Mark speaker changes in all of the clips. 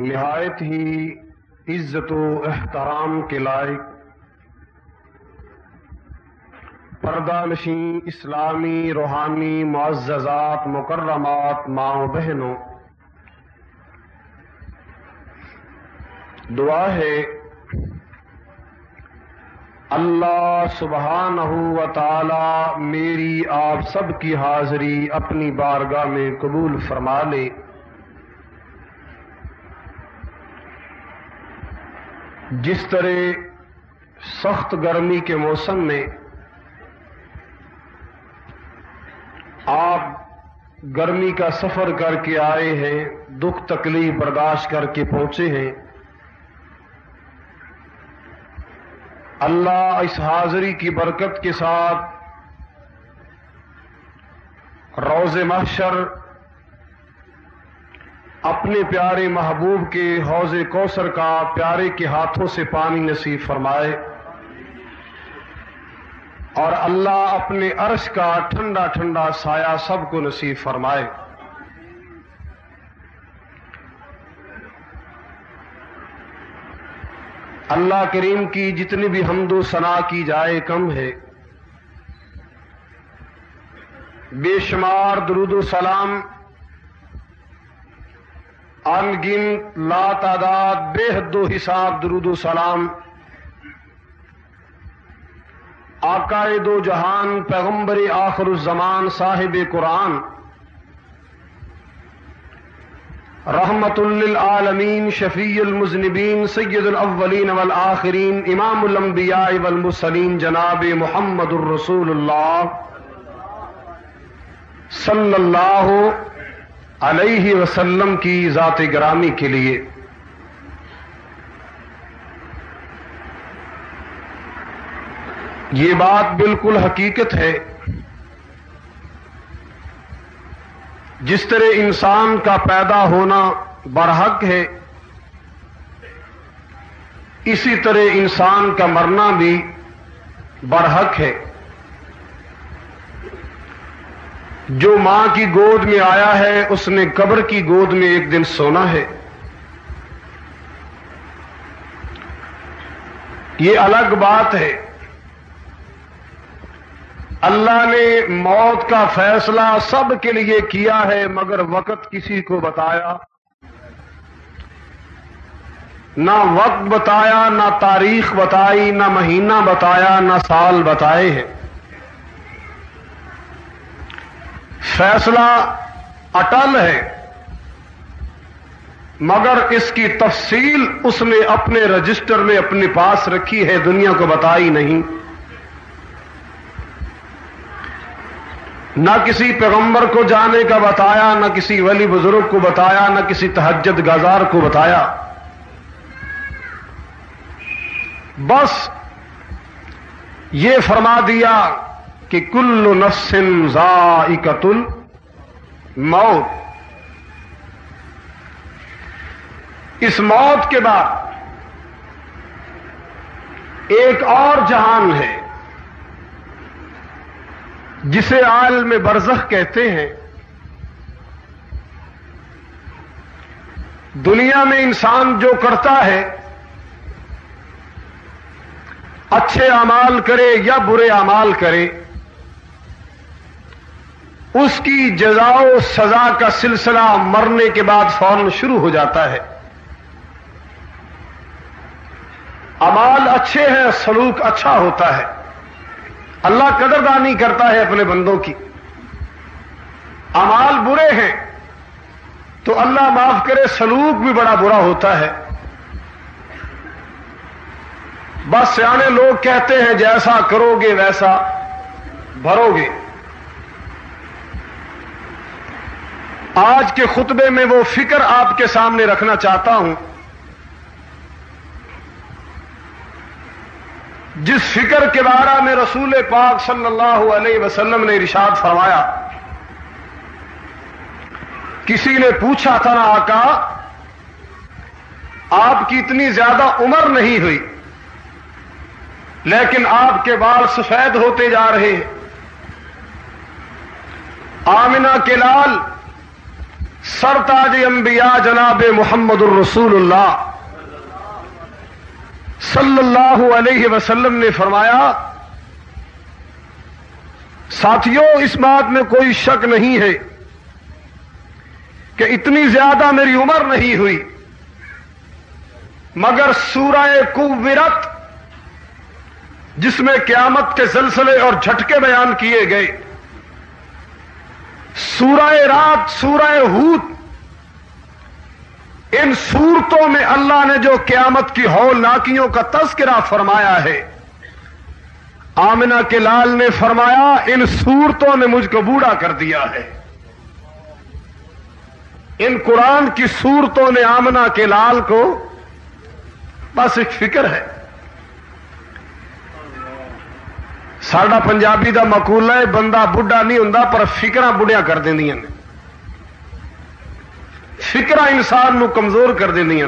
Speaker 1: نہایت ہی عزت و احترام کے لائق پردہ نشین اسلامی روحانی معززات، مکرمات ماں بہنوں۔ دعا ہے، اللہ سبحانہ و تعالی میری آپ سب کی حاضری اپنی بارگاہ میں قبول فرما لے۔ جس طرح سخت گرمی کے موسم میں آپ گرمی کا سفر کر کے آئے ہیں، دکھ تکلیف برداشت کر کے پہنچے ہیں، اللہ اس حاضری کی برکت کے ساتھ روز محشر اپنے پیارے محبوب کے حوض کوثر کا پیارے کے ہاتھوں سے پانی نصیب فرمائے اور اللہ اپنے عرش کا ٹھنڈا ٹھنڈا سایہ سب کو نصیب فرمائے۔ اللہ کریم کی جتنی بھی حمد و ثنا کی جائے کم ہے۔ بے شمار درود و سلام انگن لا تعداد بے حد و حساب درود و سلام آقائے دو جہان پیغمبر آخر الزمان صاحب قرآن رحمت للعالمین شفیع المذنبین سید الاولین والآخرین امام الانبیاء والمسلین جناب محمد الرسول اللہ صلی اللہ علیہ وسلم کی ذات گرامی کے لیے۔ یہ بات بالکل حقیقت ہے۔ جس طرح انسان کا پیدا ہونا برحق ہے، اسی طرح انسان کا مرنا بھی برحق ہے۔ جو ماں کی گود میں آیا ہے، اس نے قبر کی گود میں ایک دن سونا ہے۔ یہ الگ بات ہے۔ اللہ نے موت کا فیصلہ سب کے لیے کیا ہے، مگر وقت کسی کو بتایا۔ نہ وقت بتایا، نہ تاریخ بتائی، نہ مہینہ بتایا، نہ سال بتائے ہیں۔ فیصلہ اٹل ہے، مگر اس کی تفصیل اس نے اپنے رجسٹر میں اپنے پاس رکھی ہے، دنیا کو بتائی نہیں۔ نہ کسی پیغمبر کو جانے کا بتایا، نہ کسی ولی بزرگ کو بتایا، نہ کسی تہجد گازار کو بتایا۔ بس یہ فرما دیا کہ کل نفسن ذائقت موت۔ اس موت کے بعد ایک اور جہان ہے، جسے عالم میں برزخ کہتے ہیں۔ دنیا میں انسان جو کرتا ہے، اچھے امال کرے یا برے امال کرے اس کی جزا و سزا کا سلسلہ مرنے کے بعد فوراً شروع ہو جاتا ہے۔ امال اچھے ہیں، سلوک اچھا ہوتا ہے۔ اللہ قدردانی کرتا ہے اپنے بندوں کی۔ امال برے ہیں، تو اللہ معاف کرے، سلوک بھی بڑا برا ہوتا ہے۔ بس سیانے لوگ کہتے ہیں، جیسا کرو گے ویسا بھرو گے۔ آج کے خطبے میں وہ فکر آپ کے سامنے رکھنا چاہتا ہوں۔ جس فکر کے بارے میں رسول پاک صلی اللہ علیہ وسلم نے ارشاد فرمایا، کسی نے پوچھا تھا نا آقا، آپ کی اتنی زیادہ عمر نہیں ہوئی، لیکن آپ کے بال سفید ہوتے جا رہے ہیں۔ آمنا کے لال سرتاج انبیاء جناب محمد الرسول اللہ صلی اللہ علیہ وسلم نے فرمایا ساتھیوں اس بات میں کوئی شک نہیں ہے کہ اتنی زیادہ میری عمر نہیں ہوئی، مگر سورہ کوبرت جس میں قیامت کے سلسلے اور جھٹکے بیان کیے گئے۔ سورہ رات، سورہ ہوت ان صورتوں میں اللہ نے جو قیامت کی ہول ناکیوں کا تذکرہ فرمایا ہے آمنا کے لال نے فرمایا، ان صورتوں نے مجھ کو بوڑھا کر دیا ہے۔ ان قرآن کی صورتوں نے آمنا کے لال کو، بس ایک فکر ہے۔ ساڈا پنجابی دا مقولہ ہے، بندہ بڈھا نہیں ہوں پر فکر بڑھیا کر دیا فکر انسان نو کمزور کر دیا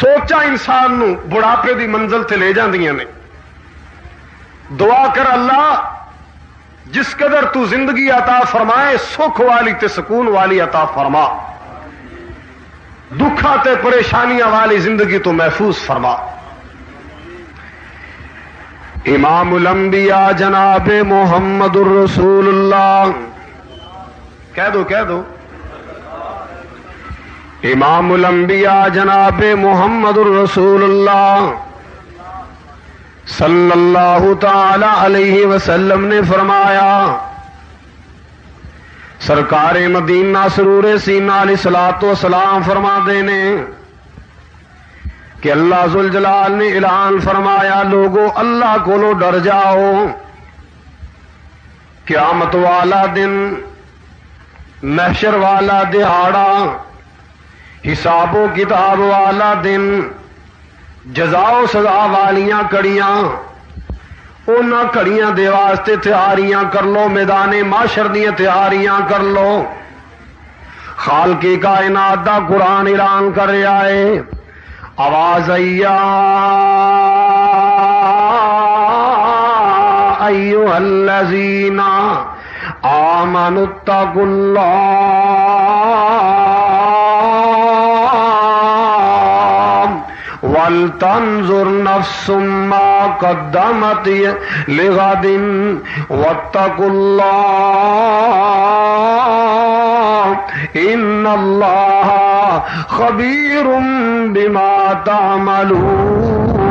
Speaker 1: سوچا انسان نو بڑھاپے دی منزل تے لے جاندیاں نے۔ دعا کر اللہ، جس قدر تو زندگی عطا فرمائے، سکھ والی تے سکون والی عطا فرما۔ دکھا تے پریشانیاں والی زندگی تو محفوظ فرما۔ امام الانبیاء جناب محمد الرسول اللہ۔ کہہ دو کہہ دو۔ امام الانبیاء جناب محمد الرسول اللہ۔ صلی اللہ تعالی علیہ وسلم نے فرمایا سرکار مدینہ سرور سینا علیہ سلاط و سلام فرما دینے کہ اللہ زل جلال نے اعلان فرمایا لوگوں اللہ کو لو ڈر جاؤ۔ قیامت والا دن، محشر والا دہاڑا حساب و کتاب والا دن، جزاؤ سزا والیاں کڑیاں ان کڑیاں دے واسطے تیاریاں کر لو، میدان معاشر دیا تیاریاں کر لو۔ خال کی کائنات دا قرآن اعلان کر رہا ہے۔ آواز ایا ایو الذین آمنوا اتقوا اللہ ولتنظر نفس ما قدمت لغد واتقوا الله ان اللہ خبیر بما تعملون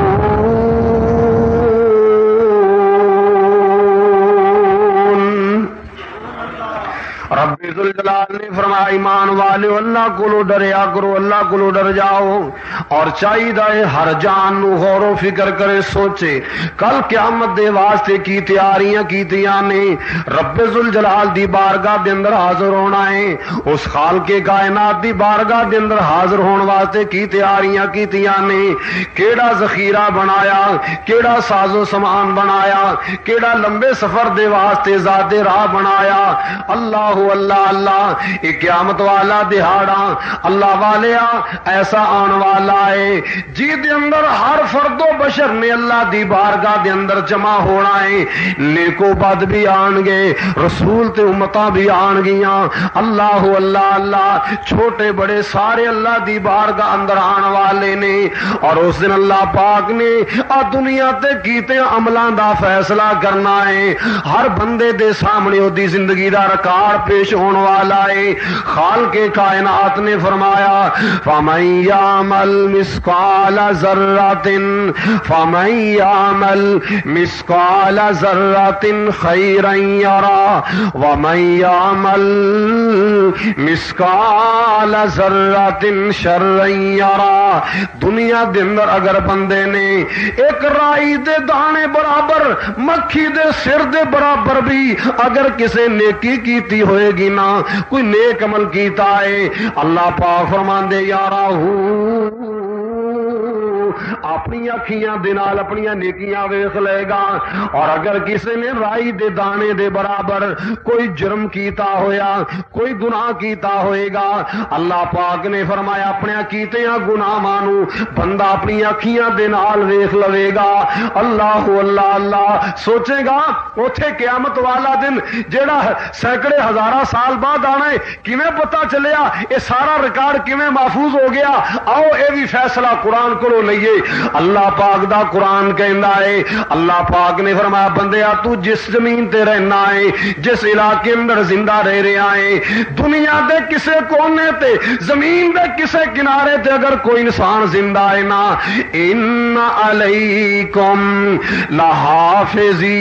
Speaker 1: رب الجلال نے فرمایا، ایمان والے، اللہ کو ڈریا کرو، اللہ کو ڈر جاؤ۔ اور چاہیے ہر جان نو غور و فکر کرے، سوچے۔ کل قیامت دے واسطے کی تیاریاں کیتیاں نے؟ رب الجلال دی بارگاہ دے اندر حاضر ہونا ہے۔ اس خال کے کائنات دی بارگاہ دے اندر حاضر ہون واسطے کی تیاریاں کیتیاں نے؟ کیڑا ذخیرہ بنایا، کیڑا ساز و سامان بنایا، کیڑا لمبے سفر دے واسطے ذات راہ بنایا۔ اللہ اللہ اللہ یہ قیامت والا دہاڑا، اللہ والیا، ایسا آن والا ہے۔ جی دے اندر ہر فرد و بشر نے اللہ دی بارگاہ دے اندر جمع ہونا ہے۔ نیکو بد بھی آن گے، رسول تے امتاں بھی آن گیاں۔ اللہ اللہ اللہ، چھوٹے بڑے سارے اللہ دی بارگاہ اندر آن والے نے۔ اور اس دن اللہ پاک نے آ دنیا تے کیتے عملاں دا فیصلہ کرنا ہے۔ ہر بندے دے سامنے او دی زندگی دا ریکارڈ پیش ہونے والا ہے۔ خال کے کائنات نے فرمایا فمل مسکال ذراتن فمل مسکال ذراتن خیر ومل مسکال ذراتن شر دنیا دے اندر اگر بندے نے ایک رائی دے دانے برابر، مکھی دے سر دے برابر بھی اگر کسی نیکی کیتی ہوئے گی نا کوئی نیک عمل کیتا ہے۔ اللہ پاک فرمان دے یارا اپنی اکھیاں دے نال اپنی نیکیاں ویخ لے گا۔ اور اگر کسی نے رائی دے دانے دے برابر کوئی جرم کیتا ہویا، کوئی گناہ کیتا ہوئے گا، اللہ پاک نے فرمایا اپنے کیتیاں گناہ مانو بندہ اپنی اکھیاں دے نال ویخ لوے گا۔ اللہ اللہ اللہ، سوچے گا اوتھے قیامت والا دن جیڑا سینکڑے ہزارہ سال بعد آنا ہے، کیویں پتا چلیا یہ سارا ریکارڈ کیویں محفوظ ہو گیا؟ آؤ، اے بھی فیصلہ قرآن کو لئیے۔ اللہ پاک دا قرآن کہندا ہے، اللہ پاک نے فرمایا، بندیا، تو جس زمین تے رہنا ہے، جس علاقے اندر زندہ رہ رہا ہے، دنیا دے کسے کونے تے، زمین دے کسے کنارے تے اگر کوئی انسان زندہ ہے نا، ان علیکم لحافظی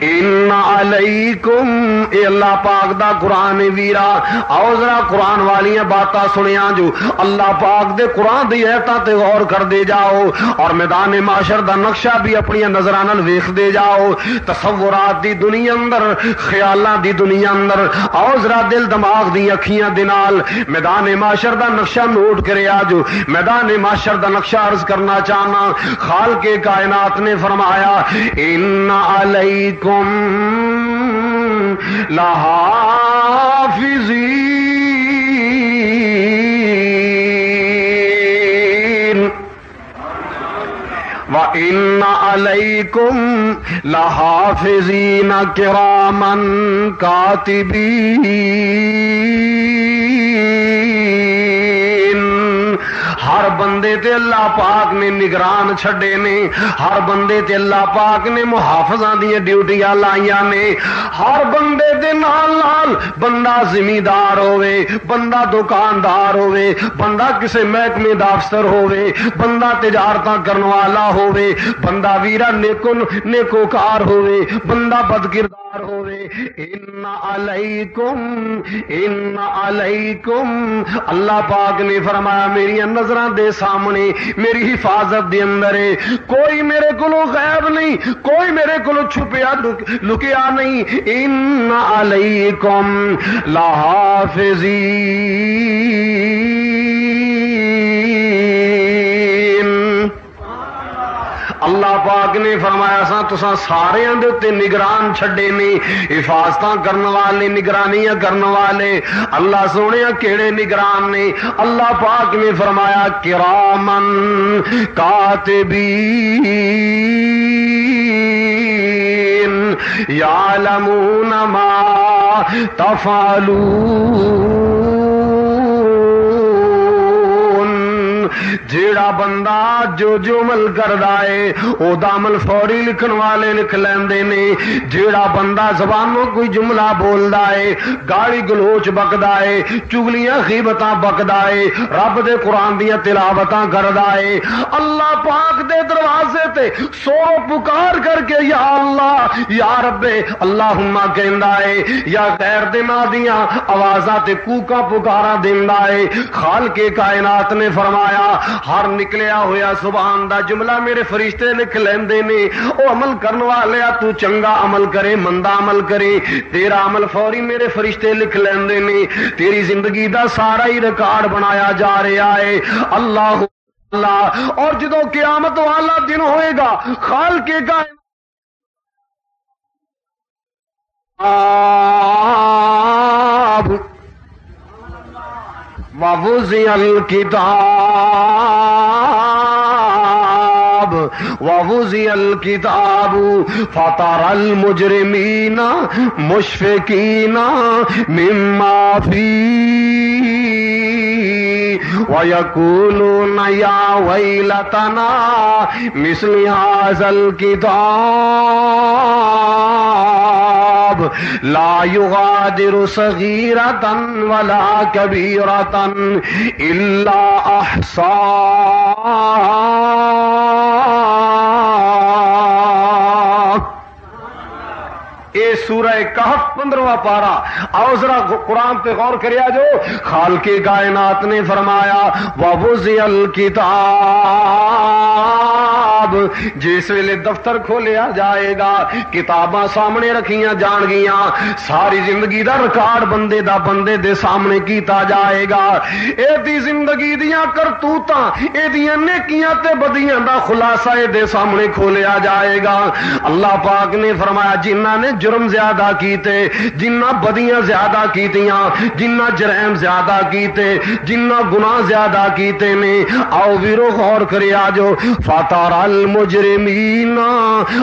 Speaker 1: ان علیکم، اے اللہ پاک دا قرآن ویرا، آؤ ذرا قرآن والی باتاں سنیا جو۔ اللہ پاک دے قرآن دی ایتاں تے غور کر دے جاؤ، اور میدان معاشر دا نقشہ بھی اپنی نظرانہ ویخ دے جاؤ۔ تصورات دی دنیا اندر، خیالاں دی دنیا اندر، آؤ ذرا دل دماغ دی اکھیاں دے نال۔ میدان معاشر دا نقشہ نوٹ کرے آجو میدان معاشر دا نقشہ عرض کرنا چاہنا خال کے کائنات نے فرمایا، ان علیکم لحافظین وَإِنَّ عَلَيْكُمْ لَحَافِظِينَ كِرَامًا كَاتِبِينَ ہر بندے تے اللہ پاک نے نگران چھڑے نے، ہر بندے تے اللہ پاک نے محافظاں دی ڈیوٹیاں لائیاں نے۔ ہر بندے دے نال نال بندہ زمیندار ہوے بندہ دکاندار ہوے بندہ کسے محکمے دا افسر ہوے بندہ تجارتاں کرن والا ہوے بندہ ویرا نیکن نیکوکار ہوے بندہ بد کردار ہوے ان علیکم ان علیکم اللہ پاک نے فرمایا، میری نظر دے سامنے، میری حفاظت دے اندر ہے کوئی میرے کو غیب نہیں، کوئی میرے کو چھپیا، لکیا نہیں۔ ان علیکم لحافظین اللہ پاک نے فرمایا سا تسا سارے دے نگران چھڈے نے۔ حفاظت کرنے والے نگرانیاں کرنے والے۔ اللہ سونے کیڑے نگران نے۔ اللہ پاک نے فرمایا، کرامن کاتبین یعلمون ما تفعلون۔ جیڑا بندہ جو جو عمل کردا ہے او دا عمل فوری لکھن والے لکھ لیندے نے۔ جیڑا بندہ زبانوں کوئی جملہ بولدا ہے، گالی گلوچ بکدا ہے، چگلیاں غیبتاں بکدا ہے، رب دے قرآن دیاں تلاوتاں کردا ہے۔ اللہ پاک دے دروازے تے سو پکار کر کے یا اللہ، یا رب اللہم کہندا ہے، یا غیر دے ماں دیاں آوازاں تے کوکا پکارا دیندا ہے۔ خالق کائنات نے فرمایا ہر نکلیا ہویا، سبحان دا جملہ میرے فرشتے لکھ لیندے نے۔ او عمل کرن والے تو چنگا عمل کرے مندا عمل کرے۔ تیرا عمل فوری میرے فرشتے لکھ لیندے نے۔ تیری زندگی دا سارا ہی ریکارڈ بنایا جا رہا ہے۔ اللہ اللہ۔ اور جدو قیامت والا دن ہوئے گا، خال کے کا آب ووزی الکتاب ووزی الکتاب فتر المجرمین مشفقین مما فی ويقولون يا ويلتنا مثل هذا الكتاب لا يغادر صغيرة ولا كبيرة إلا أحصاها اے سورہ کہف پندرواں پارا آؤ ذرا قرآن پہ غور کریا جو خال کے کائنات نے فرمایا وبوزی الکتاب کتاب جس ویلے دفتر کھولیا جائے گا، کتاباں سامنے رکھیاں جان گیا ساری زندگی دا ریکارڈ بندے دا بندے دے سامنے کیتا جائے گا۔ اے دی زندگی دیاں کرتوتاں، اے دیاں نیکیاں تے بدیاں دا خلاصہ اے دے سامنے کھولیا جائے گا۔ اللہ پاک نے فرمایا جنہ نے جرم زیادہ کیتے، جنہ بدیاں زیادہ کیتیاں، جنہ جرائم زیادہ کیتے، جنہ گناہ زیادہ کیتے نے۔ آؤ ویرو غور کرے آجو فاتار المجرمین۔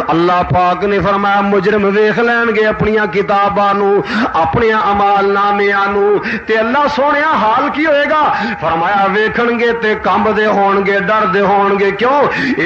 Speaker 1: اللہ پاک نے فرمایا، مجرم ویخ لین گے اپنی کتابانو اپنی امال نامیانو تے اللہ سونے حال کی ہوئے گا؟ فرمایا، ویکھن گے تے کمب دے ہون گے، ڈر دے ہون گے۔ کیوں؟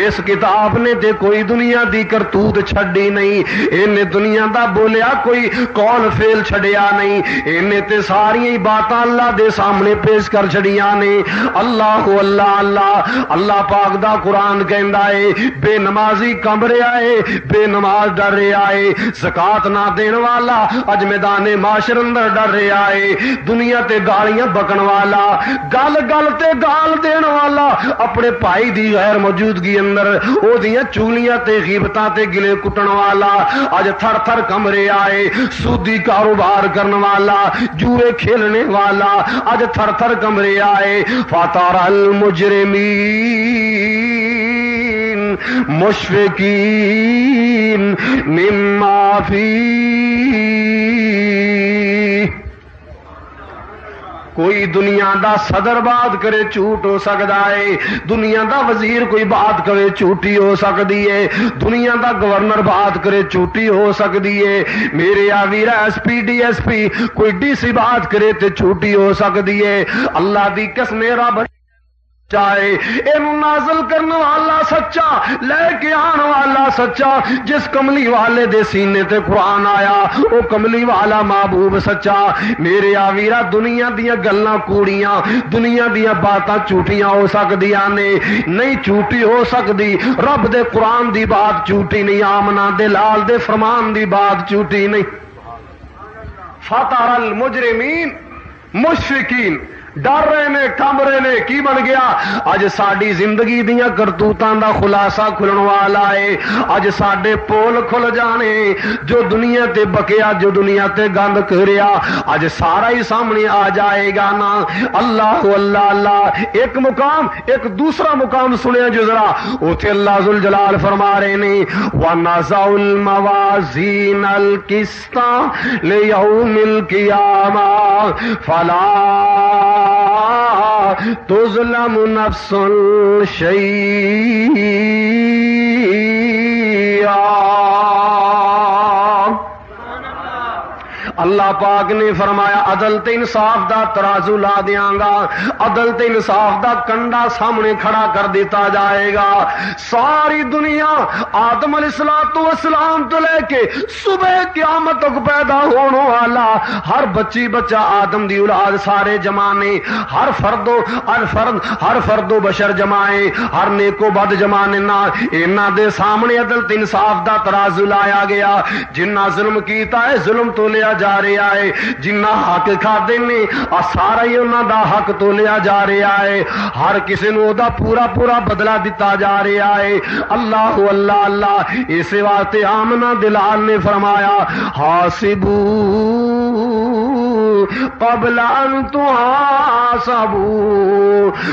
Speaker 1: اس کتاب نے تے کوئی دنیا دی کرتوت چھڑی نہیں، انہیں دنیا دا بولیا، کوئی کون فیل چھڑیا نہیں۔ انہیں تے ساری باتاں اللہ دے سامنے پیش کر چھڑیاں نے۔ اللہ اللہ اللہ۔ اللہ پاک دا قرآن کہندا ہے، بے نمازی کمرے آئے بے نماز ڈر رہے آئے زکات نہ دین والا اج میدان معاشر اندر ڈر رہے آئے دنیا تے گالیاں بکن والا، گل گل تے گال دین والا اپنے بھائی دی غیر موجودگی اندر، او دیاں چولیاں تے غیبتاں تے گلے کٹن والا۔ اج تھر تھر کمرے آئے۔ سودی کاروبار کرنے والا، جوئے کھیلنے والا، اج تھر تھر کمرے آئے۔ فاتار المجرمین، مشفقین، مما فی کوئی دنیا دا صدر بات کرے جھوٹ ہو سکتا ہے۔ دنیا دا وزیر کوئی بات کرے جھوٹی ہو سکتی ہے۔ دنیا دا گورنر بات کرے جھوٹی ہو سکتی ہے۔ میرے آویر S P D S P کوئی ڈی سی بات کرے تے جھوٹی ہو سکتی ہے۔ اللہ دی قسم رب چاہے یہ نازل کرنے والا سچا، لے کے آن والا سچا۔ جس کملی والے دے سینے تے قرآن آیا وہ کملی والا محبوب سچا۔ میرے آویرا دنیا دیا گلا کوڑیاں، دنیا دیا باتاں جھوٹیاں ہو سکتی نے۔ نہیں جھوٹی ہو سکتی رب دے قرآن دی بات جھوٹی نہیں آمنا دے لال دے فرمان دی بات جھوٹی نہیں۔ فتح المجرمین مشفقین۔ ڈر رہے نے کم رہے نے، کی بن گیا؟ اج ساری زندگی دیا کرتوتوں دا خلاصہ کھلن والا ہے۔ اج سڈے پول کھل جانے۔ جو دنیا تے بکیا، جو دنیا تے گند کریا اج سارا ہی سامنے آ جائے گا نا۔ اللہ اللہ اللہ۔ ایک مقام، ایک دوسرا مقام سنیا جو ذرا۔ اتنے اللہ ذل جلال فرما رہے نے۔ وَنَزَعُ الْمَوَازِينَ الْقِسْطَ لِيَوْمِ الْقِيَامَةِ۔ فَلَا تظلم نفس شیئا اللہ پاک نے فرمایا، عدل تے انصاف دا ترازو لا دیاں گا، عدل تے انصاف دا کنڈا سامنے کھڑا کر دیتا جائے گا۔ ساری دنیا آدم علیہ السلام تو اسلام تو لے کے صبح قیامت تک پیدا ہونے والا، ہر بچی بچہ آدم دی اولاد، سارے جمانے، ہر فردو ہر فرد، ہر فردو بشر جمائے، ہر نیکو بد جمانے نہ اینا دے سامنے عدل تے انصاف دا ترازو لایا گیا۔ جنہ ظلم کیتا ہے، ظلم تو لیا جا رہا ہے جنہ حق کھا نے آ سارا ہی انہوں دا حق تو لیا جا رہا ہے ہر کسی نو دا پورا پورا بدلہ دتا جا رہا ہے اللہ اللہ اللہ اس واسطے آمنا دلال نے فرمایا ہاسبو قبل ان تحاسبو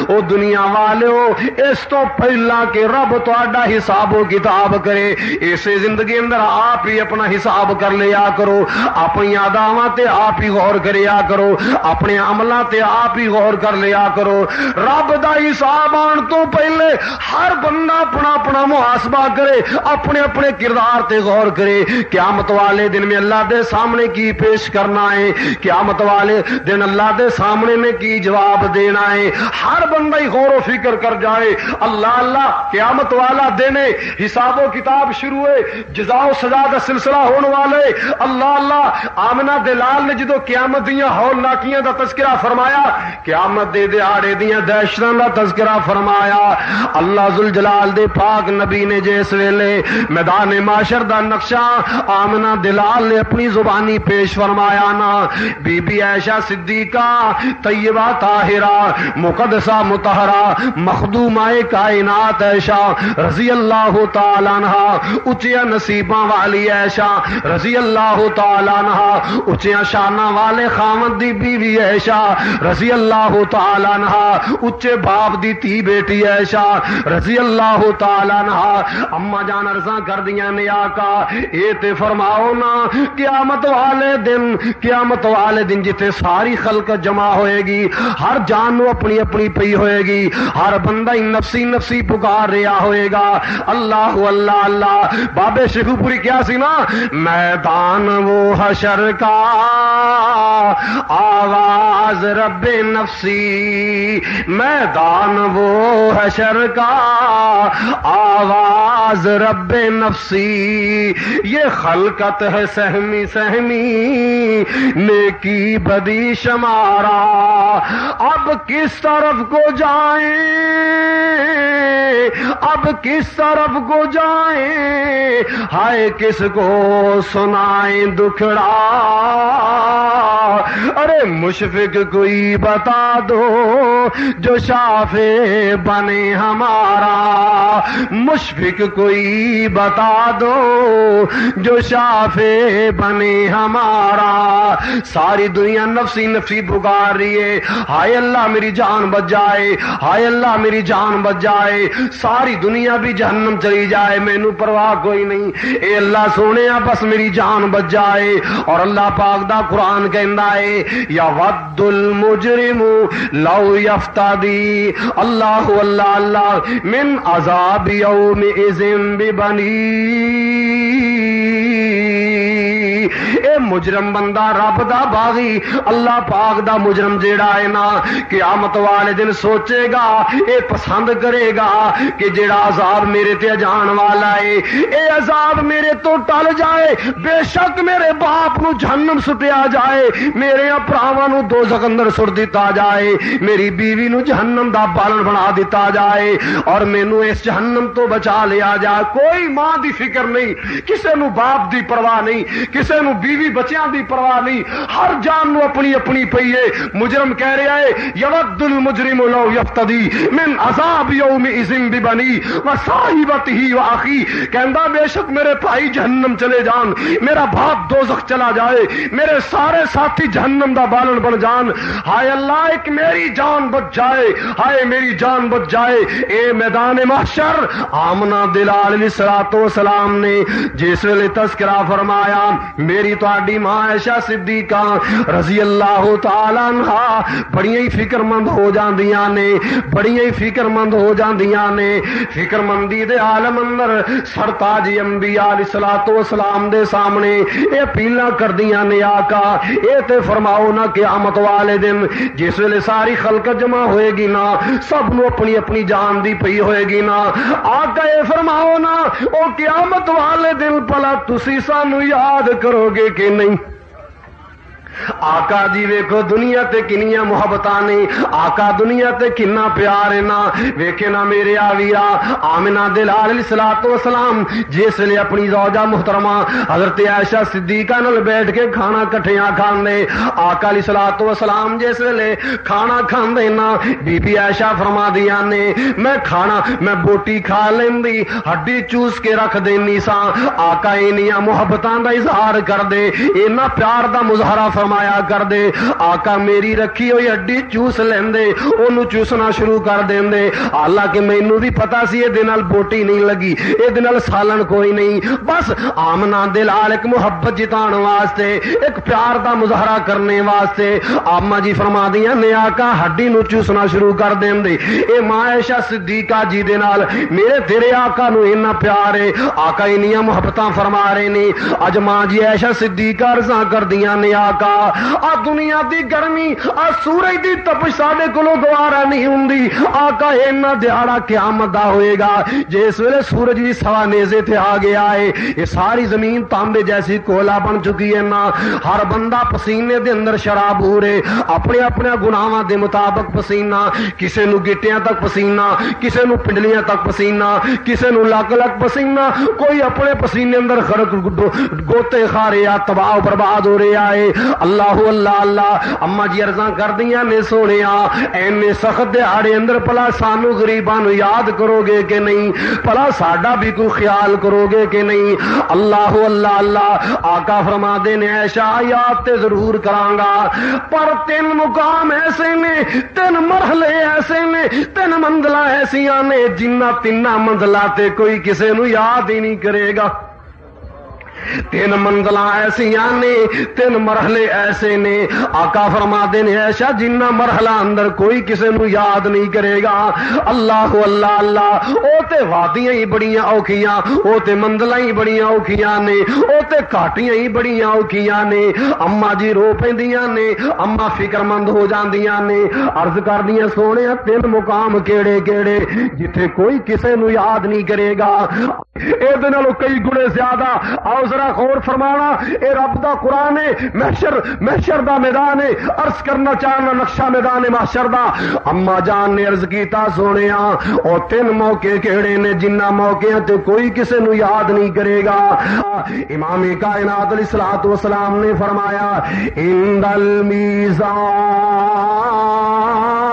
Speaker 1: او دنیا والے ہو اس تو پہلا کہ رب تہاڈا حساب و کتاب کرے۔ اسے زندگی اندر آپ ہی اپنا حساب کر لیا کرو۔ اپنی اداواں تے آپ ہی غور کریا کرو۔ اپنے عملاں تے آپ ہی غور کر لیا کرو۔ رب دا حساب آن تو پہلے ہر بندہ اپنا اپنا محاسبہ کرے، اپنے اپنے کردار تے غور کرے۔ قیامت والے دن میں اللہ دے سامنے کی پیش کرنا ہے۔ قیامت والے دن اللہ دے سامنے میں کی جواب دینا ہے؟ ہر بندہ ہی غور و فکر کر جائے۔ اللہ اللہ، قیامت والا دینے حساب و کتاب شروع ہے۔ جزا و سزا دا سلسلہ ہونے والے۔ اللہ اللہ آمنا دلال نے جدو قیامت دیا ہول ناکیاں دا تذکرہ فرمایا، قیامت دے دیہڑے دیا دہشتوں دا تذکرہ فرمایا۔ اللہ ذل جلال دے پاک نبی نے جس ویلے میدان معاشر دا نقشہ آمنا دلال نے اپنی زبانی پیش فرمایا نا۔ بی بی بی ایشا صدیقہ، طیبہ طاہرہ، مقدسہ متحرہ مخدومہ کائنات ایشا رضی اللہ تعالیٰ عنہ اچیا نصیباں والی ایشا رضی اللہ تعالیٰ عنہ اچیا شانہ والے خامد دی بیوی ایشا رضی اللہ تعالیٰ عنہ اچے باپ دی تی بیٹی ایشا رضی اللہ تعالیٰ عنہ۔ اما جان ارزاں کر دیا نے آقا، اے تے فرماؤ نا قیامت والے دن، قیامت والے دن جتے ساری خلق جمع ہوئے گی، ہر جان نو اپنی اپنی پئی ہوئے گی، ہر بندہ نفسی نفسی پکار رہا ہوئے گا۔ اللہ اللہ اللہ۔ بابے شیخو پوری کیا سی نا؟ میدان وہ حشر کا آواز رب نفسی۔ میدان وہ حشر کا آواز رب نفسی۔ یہ خلقت ہے سہمی سہمی، نیکی بدی شمارا اب کس طرف کو جائیں؟ اب کس طرف کو جائیں؟ ہائے کس کو سنائیں دکھڑا۔ ارے مشفق کوئی بتا دو جو شافے بنے ہمارا۔ مشفق کوئی بتا دو جو شافے بنے ہمارا۔ ساری دنیا نفسی نفسی بگار رہی ہے۔ ہائے اللہ میری جان بچ جائے۔ ہائے اللہ میری جان بچ جائے۔ ساری دنیا بھی جہنم چلی جائے۔ مینو پرواہ کوئی نہیں۔ اے اللہ سونے، بس میری جان بچ جائے۔ اور اللہ پاک دا قرآن کہندا ہے یا ود المجرم لو یفتدی۔ اللہ اللہ اللہ، من عذاب یوم اذن ببنی۔ مجرم بندہ، رب دا باغی۔ اللہ پاک دا مجرم جیڑا ہے نا، قیامت والے دن سوچے گا، اے پسند کرے گا کہ جیڑا عذاب میرے تے جان والا ہے۔ اے عذاب میرے تو ٹل جائے، بے شک میرے باپ نو جہنم سٹیا جائے۔ میرے پراواں نو دوزخ اندر سٹ دیتا جائے۔ میری بیوی نو جہنم دا بالن بنا دیتا جائے۔ اور مینو اس جہنم تو بچا لیا جائے کوئی ماں دی فکر نہیں، کسے نو باپ دی پرواہ نہیں، کسے نو بیوی بچیاں دی پرواہ نہیں۔ ہر جان نو اپنی اپنی پئی ہے۔ مجرم کہہ رہا ہے یود المجرم لو یفتدی من عذاب یوم اذن ببنی و صاحبتہ و اخی۔ کہندا بے شک میرے بھائی جہنم چلے جان، میرا باپ دوزخ چلا جائے، میرے سارے ساتھی جہنم دا بالن بن جان۔ ہائے اللہ، ایک میری جان بچ جائے، ہائے میری جان بچ جائے۔ اے میدان محشر، آمنا دلال علیہ الصلوۃ والسلام نے جس ویلے تذکرہ فرمایا، میری تو تاری ماں ایشا صدیقہ رضی اللہ تعالی عنہ بڑی ہی فکر مند ہو جاندیاں نے بڑی ہی فکر مند ہو جاندیاں نے۔ فکر مندی دے عالم اندر سرتاج انبیاء علیہ الصلوۃ والسلام دے سامنے اے پیلا کردیاں نے آقا۔ اے تے فرماؤ نا قیامت والے دن جس ویلے ساری خلق جمع ہوئے گی نا، سب نو اپنی اپنی جان دی پئی ہوئے گی نا۔ آقا اے فرماؤ نا، او قیامت والے دن پلا تسی سانو یاد کرو گے کہ نہیں؟ آقا جی ویکو دنیا تے کنیاں محبتاں نہیں۔ آقا دنیا تے کنا پیار ہے نا۔ ویکھے نا میرے آویرا، آمنہ دلال علیہ الصلوۃ والسلام۔ جس لے اپنی زوجہ محترمہ حضرت عائشہ صدیقہ نال بیٹھ کے کھانا کٹھیاں کھاندے۔ آقا علیہ الصلوۃ والسلام جس لے کھانا کھاندے نا، بی بی عائشہ فرما دیاں نے، میں کھانا، میں بوٹی کھا لیندی، ہڈی چوس کے رکھ دینی سا آقا اینیاں محبتاں دا اظہار کر دے اینا پیار دا مظاہرہ فرمایا کر دے۔ آقا میری رکھی ہوئی ہڈی چوس لیندے، اونوں چوسنا شروع کر دیندے۔ حالانکہ مینوں بھی پتا سی یہ دن بوٹی نہیں لگی، یہ دن سالن کوئی نہیں۔ بس آمنا دلال ایک محبت جتان واسطے، ایک پیار دا مظاہرہ کرنے واسطے۔ آما جی فرما دیا نے، آقا ہڈی نو چوسنا شروع کر دیندے۔ اے ماں عائشہ صدیقہ جی دے نال، میرے تیرے آقا نو اتنا پیار ہے۔ آقا انیاں محبتاں فرما رہے نے۔ اج ماں جی عائشہ صدیقہ رضا کر دیا نے، آقا آ دنیا دی گرمی، آ سورج دی تپش ساڈے کولو گوارا نہیں ہوندی۔ آقا اینا دیہاڑا قیامت دا ہوئے گا۔ جس ویلے سورج دی سوا نیزے تے آ گیا ہے، یہ ساری زمین تانبے جیسی کولا بن چکی ہے نا۔ ہر بندہ پسینے دے اندر شراب ہو رہے۔ اپنے اپنے گناواں دے مطابق پسینہ کسے نو گٹیاں تک پسینہ کسے نو پنڈلیاں تک پسینہ کسے نو لک لک پسینہ کوئی اپنے پسینے اندر خرک گوتے کھا رہے تباہ برباد ہو رہے آئے اللہ اللہ اللہ اما جی ارزاں کر دیا نے سونے اینے سخت دیہڑے اندر پلا سانو غریبان یاد کرو گے کہ نہیں؟ پلا ساڈا بھی کوئی خیال کرو گے کہ نہیں؟ اللہ اللہ اللہ، آقا فرما دے نے ایشا یاد تے ضرور کرانگا پر تین مقام ایسے نے، تین مرحلے ایسے نے، تین منزلہ ایسیاں نے، جنہ تین منزلہ تے کوئی کسے نو یاد ہی نہیں کرے گا۔ تین منزل ایسا نے، تین مرحلے ایسے نے۔ آقا فرما دے نے ایسا جنہ مرحلہ اندر کوئی کسی نو یاد نہیں کرے گا۔ اللہ اللہ اللہ۔ او تے وادیاں ہی بڑیاں اوکھیاں، او تے منزل ہی بڑیاں اوکھیاں نے۔ او تے کاٹیاں ہی بڑیاں اوکھیاں نے۔ اما جی رو پیندیاں نے اما فکر مند ہو جاندیاں نے۔ عرض کر دیاں سونے تین مقام کیڑے کیڑے، جتھے کوئی کسے نو یاد نہیں کرے گا۔ اے دے نالوں کئی گنے زیادہ۔ آؤ ذرا غور فرمانا، اے رب دا قرآن ہے، محشر محشر دا میدان ہے، عرض کرنا چاہنا نقشہ میدان محشر دا۔ اما جان نے عرض کیتا سونے او تین موقع کہڑے نے، جنہ موقع تے کوئی کسے نو یاد نہیں کرے گا۔ امام کائنات علیہ الصلوۃ والسلام نے فرمایا، ان المیزان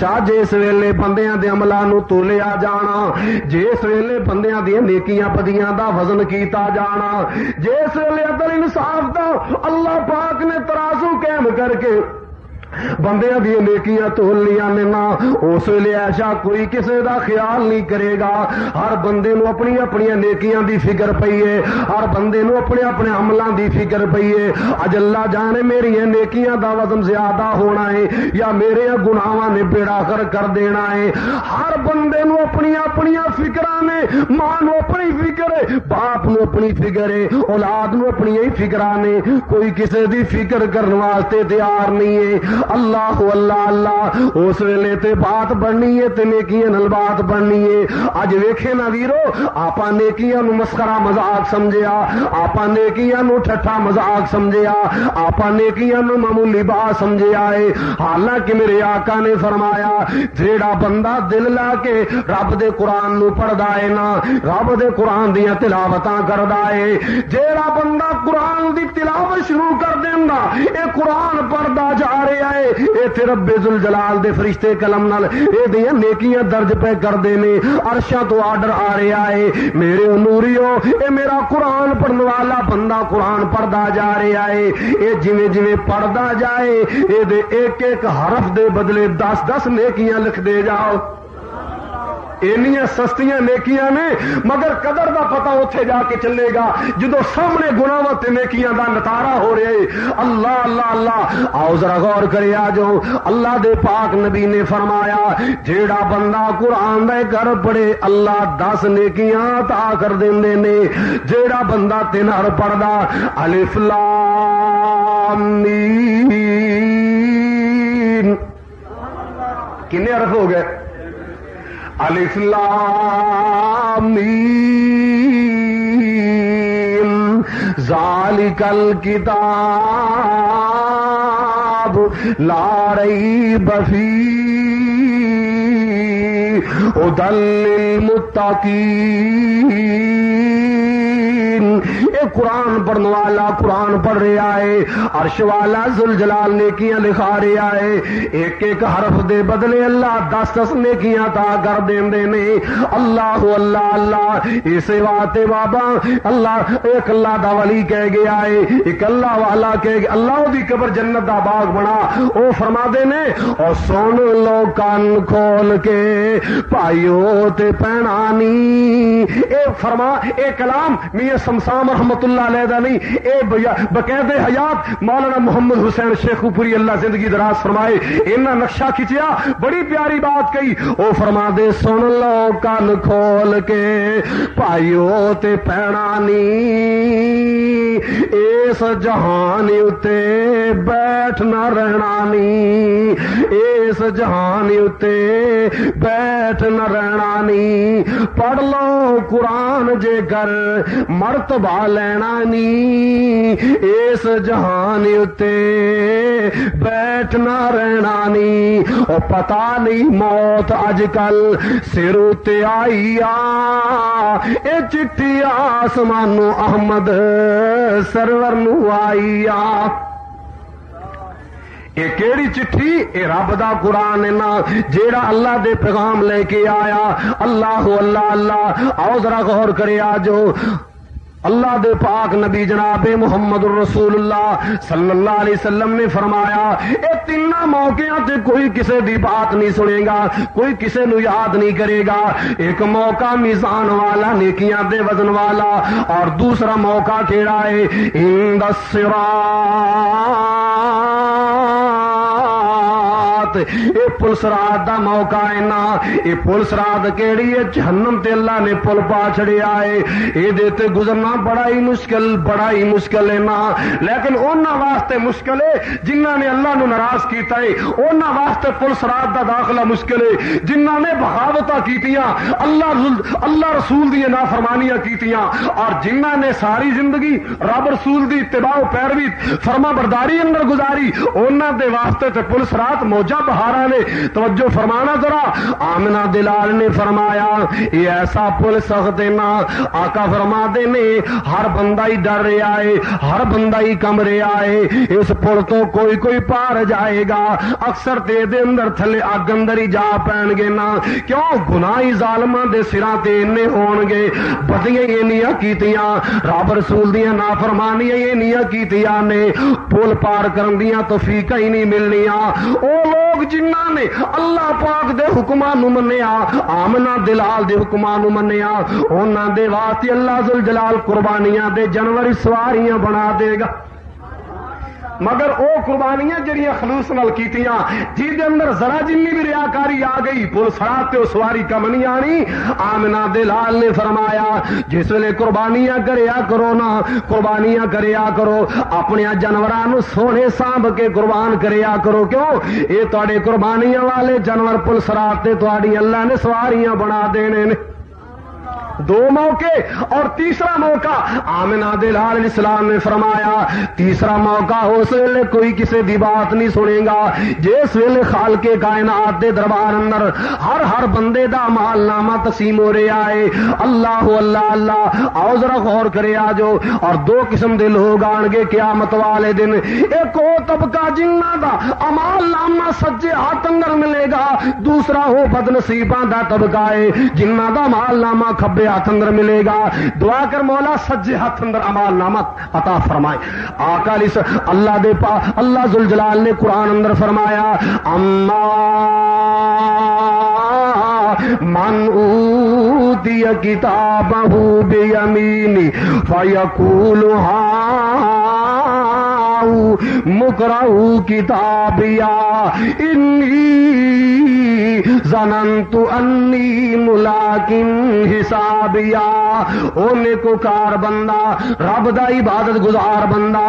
Speaker 1: شاہ جس ویلے بندیاں دے عملہ نو تولیا جانا جس ویلے بندیاں دے نیکیاں پدیاں دا وزن کیتا جانا جس ویلے عدل انصاف دا اللہ پاک نے ترازو قائم کر کے بندے دیا نیکیاں تول لیا نے نہ اس ویلے ایسا کوئی کسی دا خیال نہیں کرے گا۔ ہر بندے نو اپنی اپنی نیکیاں دی فکر پئی ہے۔ ہر بندے نو اپنے اپنے عملوں دی فکر پئی ہے۔ اج اللہ جانے میری نیکیاں دا وزن زیادہ ہونا ہے یا میرے گناواں نے بیڑا کر کر دینا ہے۔ ہر بندے نو اپنی اپنی فکر نے۔ ماں نو اپنی فکر ہے، باپ نو اپنی فکر ہے، اولاد نو اپنی فکر نے۔ کوئی کسی دی فکر کرنے واسطے تیار نہیں ہے۔ اللہ اللہ اللہ۔ اس ویلے تے بات بننی ہے، تے نیکیاں نال بات بننی ہے۔ اج ویکھے نا ویرو، آپا نیکیاں نو مسخرہ مذاق سمجھیا، آپا نیکیاں نو ٹھٹھا مذاق سمجھیا، آپا نیکیاں نو معمولی بات سمجھیا ہے۔ حالانکہ میرے آقا نے فرمایا، جیڑا بندہ دل لا کے رب دے قرآن نو پڑھدا ہے نا، رب دے قرآن دیاں تلاوتاں کردا ہے۔ جیڑا بندہ قرآن دی تلاوت شروع کر دیندا، اے قرآن پڑھدا جا رہا ہے ایتھے رب ذل جلال دے فرشتے قلم نال، اے دیاں نیکیاں درج پہ کردے نے، عرشاں تو آرڈر آ رہا ہے، میرے نوریو، اے میرا قرآن پڑھن والا بندہ قرآن پڑھدا جا رہا ہے، اے جویں جویں پڑھدا جائے، اے دے ایک ایک حرف دے بدلے 10 10 نیکیاں لکھ دے جاؤ۔ اینیاں سستیاں نیکیاں نے، مگر قدر دا پتہ اتنے جا کے چلے گا۔ جدو سامنے گناوت نیکیاں دا نتارا ہو رہے اللہ اللہ اللہ۔ آؤ ذرا غور کرے آ جاؤ۔ اللہ دے پاک نبی نے فرمایا، جیڑا بندہ قرآن دے کر پڑے اللہ دس نیکیاں تا کر دیں نے۔ جیڑا بندہ تین ہر پڑھدا، الف لام کنے حرف ہو گئے؟ الف لام ذالک الکتاب لا ریب فیہ هدى للمتقین اے قرآن پڑھنے والا قرآن پڑھ رہا ہے، عرش والا زل جلال نیکیاں لکھا رہا ہے۔ ایک ایک حرف دے بدلے اللہ دس دس نیکیاں تا کر دیں دے نے۔ اللہ اللہ اللہ اسے واتے بابا، اللہ ایک اللہ دا ولی کہہ گیا ہے، ایک اللہ والا کہہ گیا، اللہ دی قبر جنت دا باغ بنا۔ او فرما دے نے، او سن لو کان کھول کے پائیو تے پہنانی۔ اے فرما، اے کلام میاں سمسام رحم رحمت اللہ علیہ نہیں، اے بقید حیات مولانا محمد حسین شیخ پوری اللہ زندگی دراز فرمائے اینا نقشہ کھچیا، بڑی پیاری بات کہی۔ او فرما دے، سن لو کن کھول کے، پائیو تے پینانی اس جہان اتے بیٹھ نہ رہنا نی اس جہان اتے بیٹھ نہ رہنا نی پڑھ لو قرآن جے کر مرتبہ لینا نی اس جہان اتے بیٹھنا رہنا نی او پتا نہیں موت اج کل سر تے آئی آ اے چٹھی آسمانو احمد سرور نو آئی آ یہ کیڑی چٹھی اے رب دا قرآن ہے نا جیڑا اللہ دے پیغام لے کے آیا اللہ اللہ اللہ آؤ ذرا غور کرے آ جو اللہ دے پاک نبی جناب محمد الرسول اللہ صلی اللہ علیہ وسلم نے فرمایا، اے تین موقع تے کوئی کسے دی بات نہیں سنے گا، کوئی کسے نو یاد نہیں کرے گا۔ ایک موقع میزان والا، نیکیاں دے وزن والا، اور دوسرا موقع کیڑا ہے؟ ان اے پلس رات دا موقع ہے نا اے پلس رات کیڑی ہے جہنم تے اللہ نے پل پا چھڑیا ہے اے دیتے گزرنا بڑا ہی مشکل بڑا ہی مشکل ہے نا لیکن اونا واسطے مشکل ہے جنہ نے اللہ نو ناراض کیتا ہے اونا واسطے پلس رات دا داخلہ مشکل ہے۔ جنہ نے بغاوتاں کیتیاں، اللہ اللہ رسول دی نافرمانیاں کیتیاں۔ اور جنہ نے ساری زندگی رب رسول دی اتباع و پیروی فرما برداری اندر گزاری اونا دے واسطے تے پلس رات موجہ بہارا نے توجہ فرمانا ذرا۔ آمنا دلال نے فرمایا، یہ ایسا پل سخت نا۔ آقا فرما دے نے، ہر بندہ ہی ڈر رہا ہے، ہر بندہ ہی کم رہا ہے۔ اس پل تو کوئی کوئی پار جائے گا۔ اکثر تے دے اندر تھلے اگ اندر ہی جا پین گے نا۔ کیوں؟ گناہی ظالماں دے سراں تے انے ہون گے۔ بدیاں اینیاں کیتیاں۔ رب رسول دیاں نافرمانیاں اینیاں کیتیاں نے۔ پل پار کرن دیاں توفیقاں ہی نہیں ملنیاں۔ او لوگ جنہ نے اللہ پاک دے حکماں نو منیا آمنا دلال دے حکماں نو منیا انہاں دے واسطے اللہ ذل جلال قربانیاں دے جنوری سواریاں بنا دے گا۔ مگر او قربانیاں جڑیاں خلوص نال کیتیاں جی دے اندر ذرا جنی بھی ریاکاری آ گئی، پل سرات تے سواری کم نہیں آنی۔ آمنا دلال نے فرمایا، جس ویلے قربانیاں کریا کرو نا، قربانیاں کریا کرو، اپنے جانوراں سونے سانب کے قربان کریا کرو۔ کیوں؟ اے تواڈے قربانیاں والے جانور پل سرات تے تواڈی اللہ نے سواریاں بنا دینے نے۔ دو موقع اور تیسرا موقع۔ آمنا دلال اسلام نے فرمایا، تیسرا موقع اس ویلے کوئی کسی دی بات نہیں سنے گا، جس ویلے خال کے کائنات دے دربار اندر ہر ہر بندے دا مال نامہ تقسیم ہو رہا ہے۔ اللہ اللہ اللہ، آؤ ذرا غور کرے آ جو اور دو قسم دے لوگ آن گے قیامت والے دن۔ ایک وہ طبقہ جنہ دا امال نامہ سجے ہاتھ اندر ملے گا، دوسرا ہو بد نصیباں دا طبقہ ہے جنہ دا مال نامہ کھبے ہاتھ اندر ملے گا۔ دعا کر مولا، سجے ہاتھ اندر امال نامت عطا فرمائے۔ آقا علیہ اللہ دے پا اللہ ذل جلال نے قرآن اندر فرمایا، اما من اوتی کتابہ بیمینی فیقول مکرہو کتابیا انی زننت انی ملاکن حسابیا او نیکو کار بندہ، رب دا عبادت گزار بندہ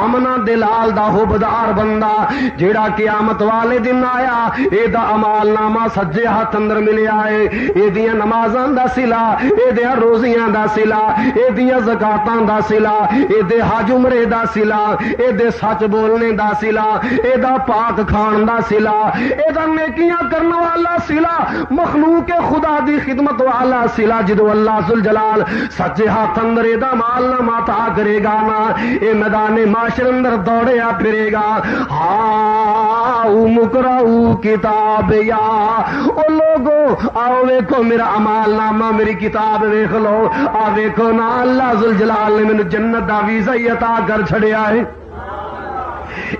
Speaker 1: آمنا دلال دا حبدار بندہ، جیڑا قیامت والے دن آیا، اے دا امال نامہ سجے ہاتھ اندر ملے آئے، اے دیا نمازاں دا سلا اے دیا روزیاں دا سلا اے دیا زکاتاں دا سلا اے دے حج عمرے دا سلا اے دے سچ بولنے دا سلا اے دا پاک کھان دا سلا اے دا نیکیاں کرنا والا سلا مخلوق خدا دی خدمت والا سلا جدو اللہ سل جلال سچے ہاتھ اندر دا مال نہ ماتا کرے گا نا اے میدان معاشر اندر دوڑیا پھرے گا ہاں مکراؤ کتاب یا او لوگو آؤ ویکھو میرا امال نامہ میری کتاب ویکھ لو آ ویکھو نا اللہ سل جلال نے مینوں جنت دا ویزا ہی عطا کر چھڑیا ہے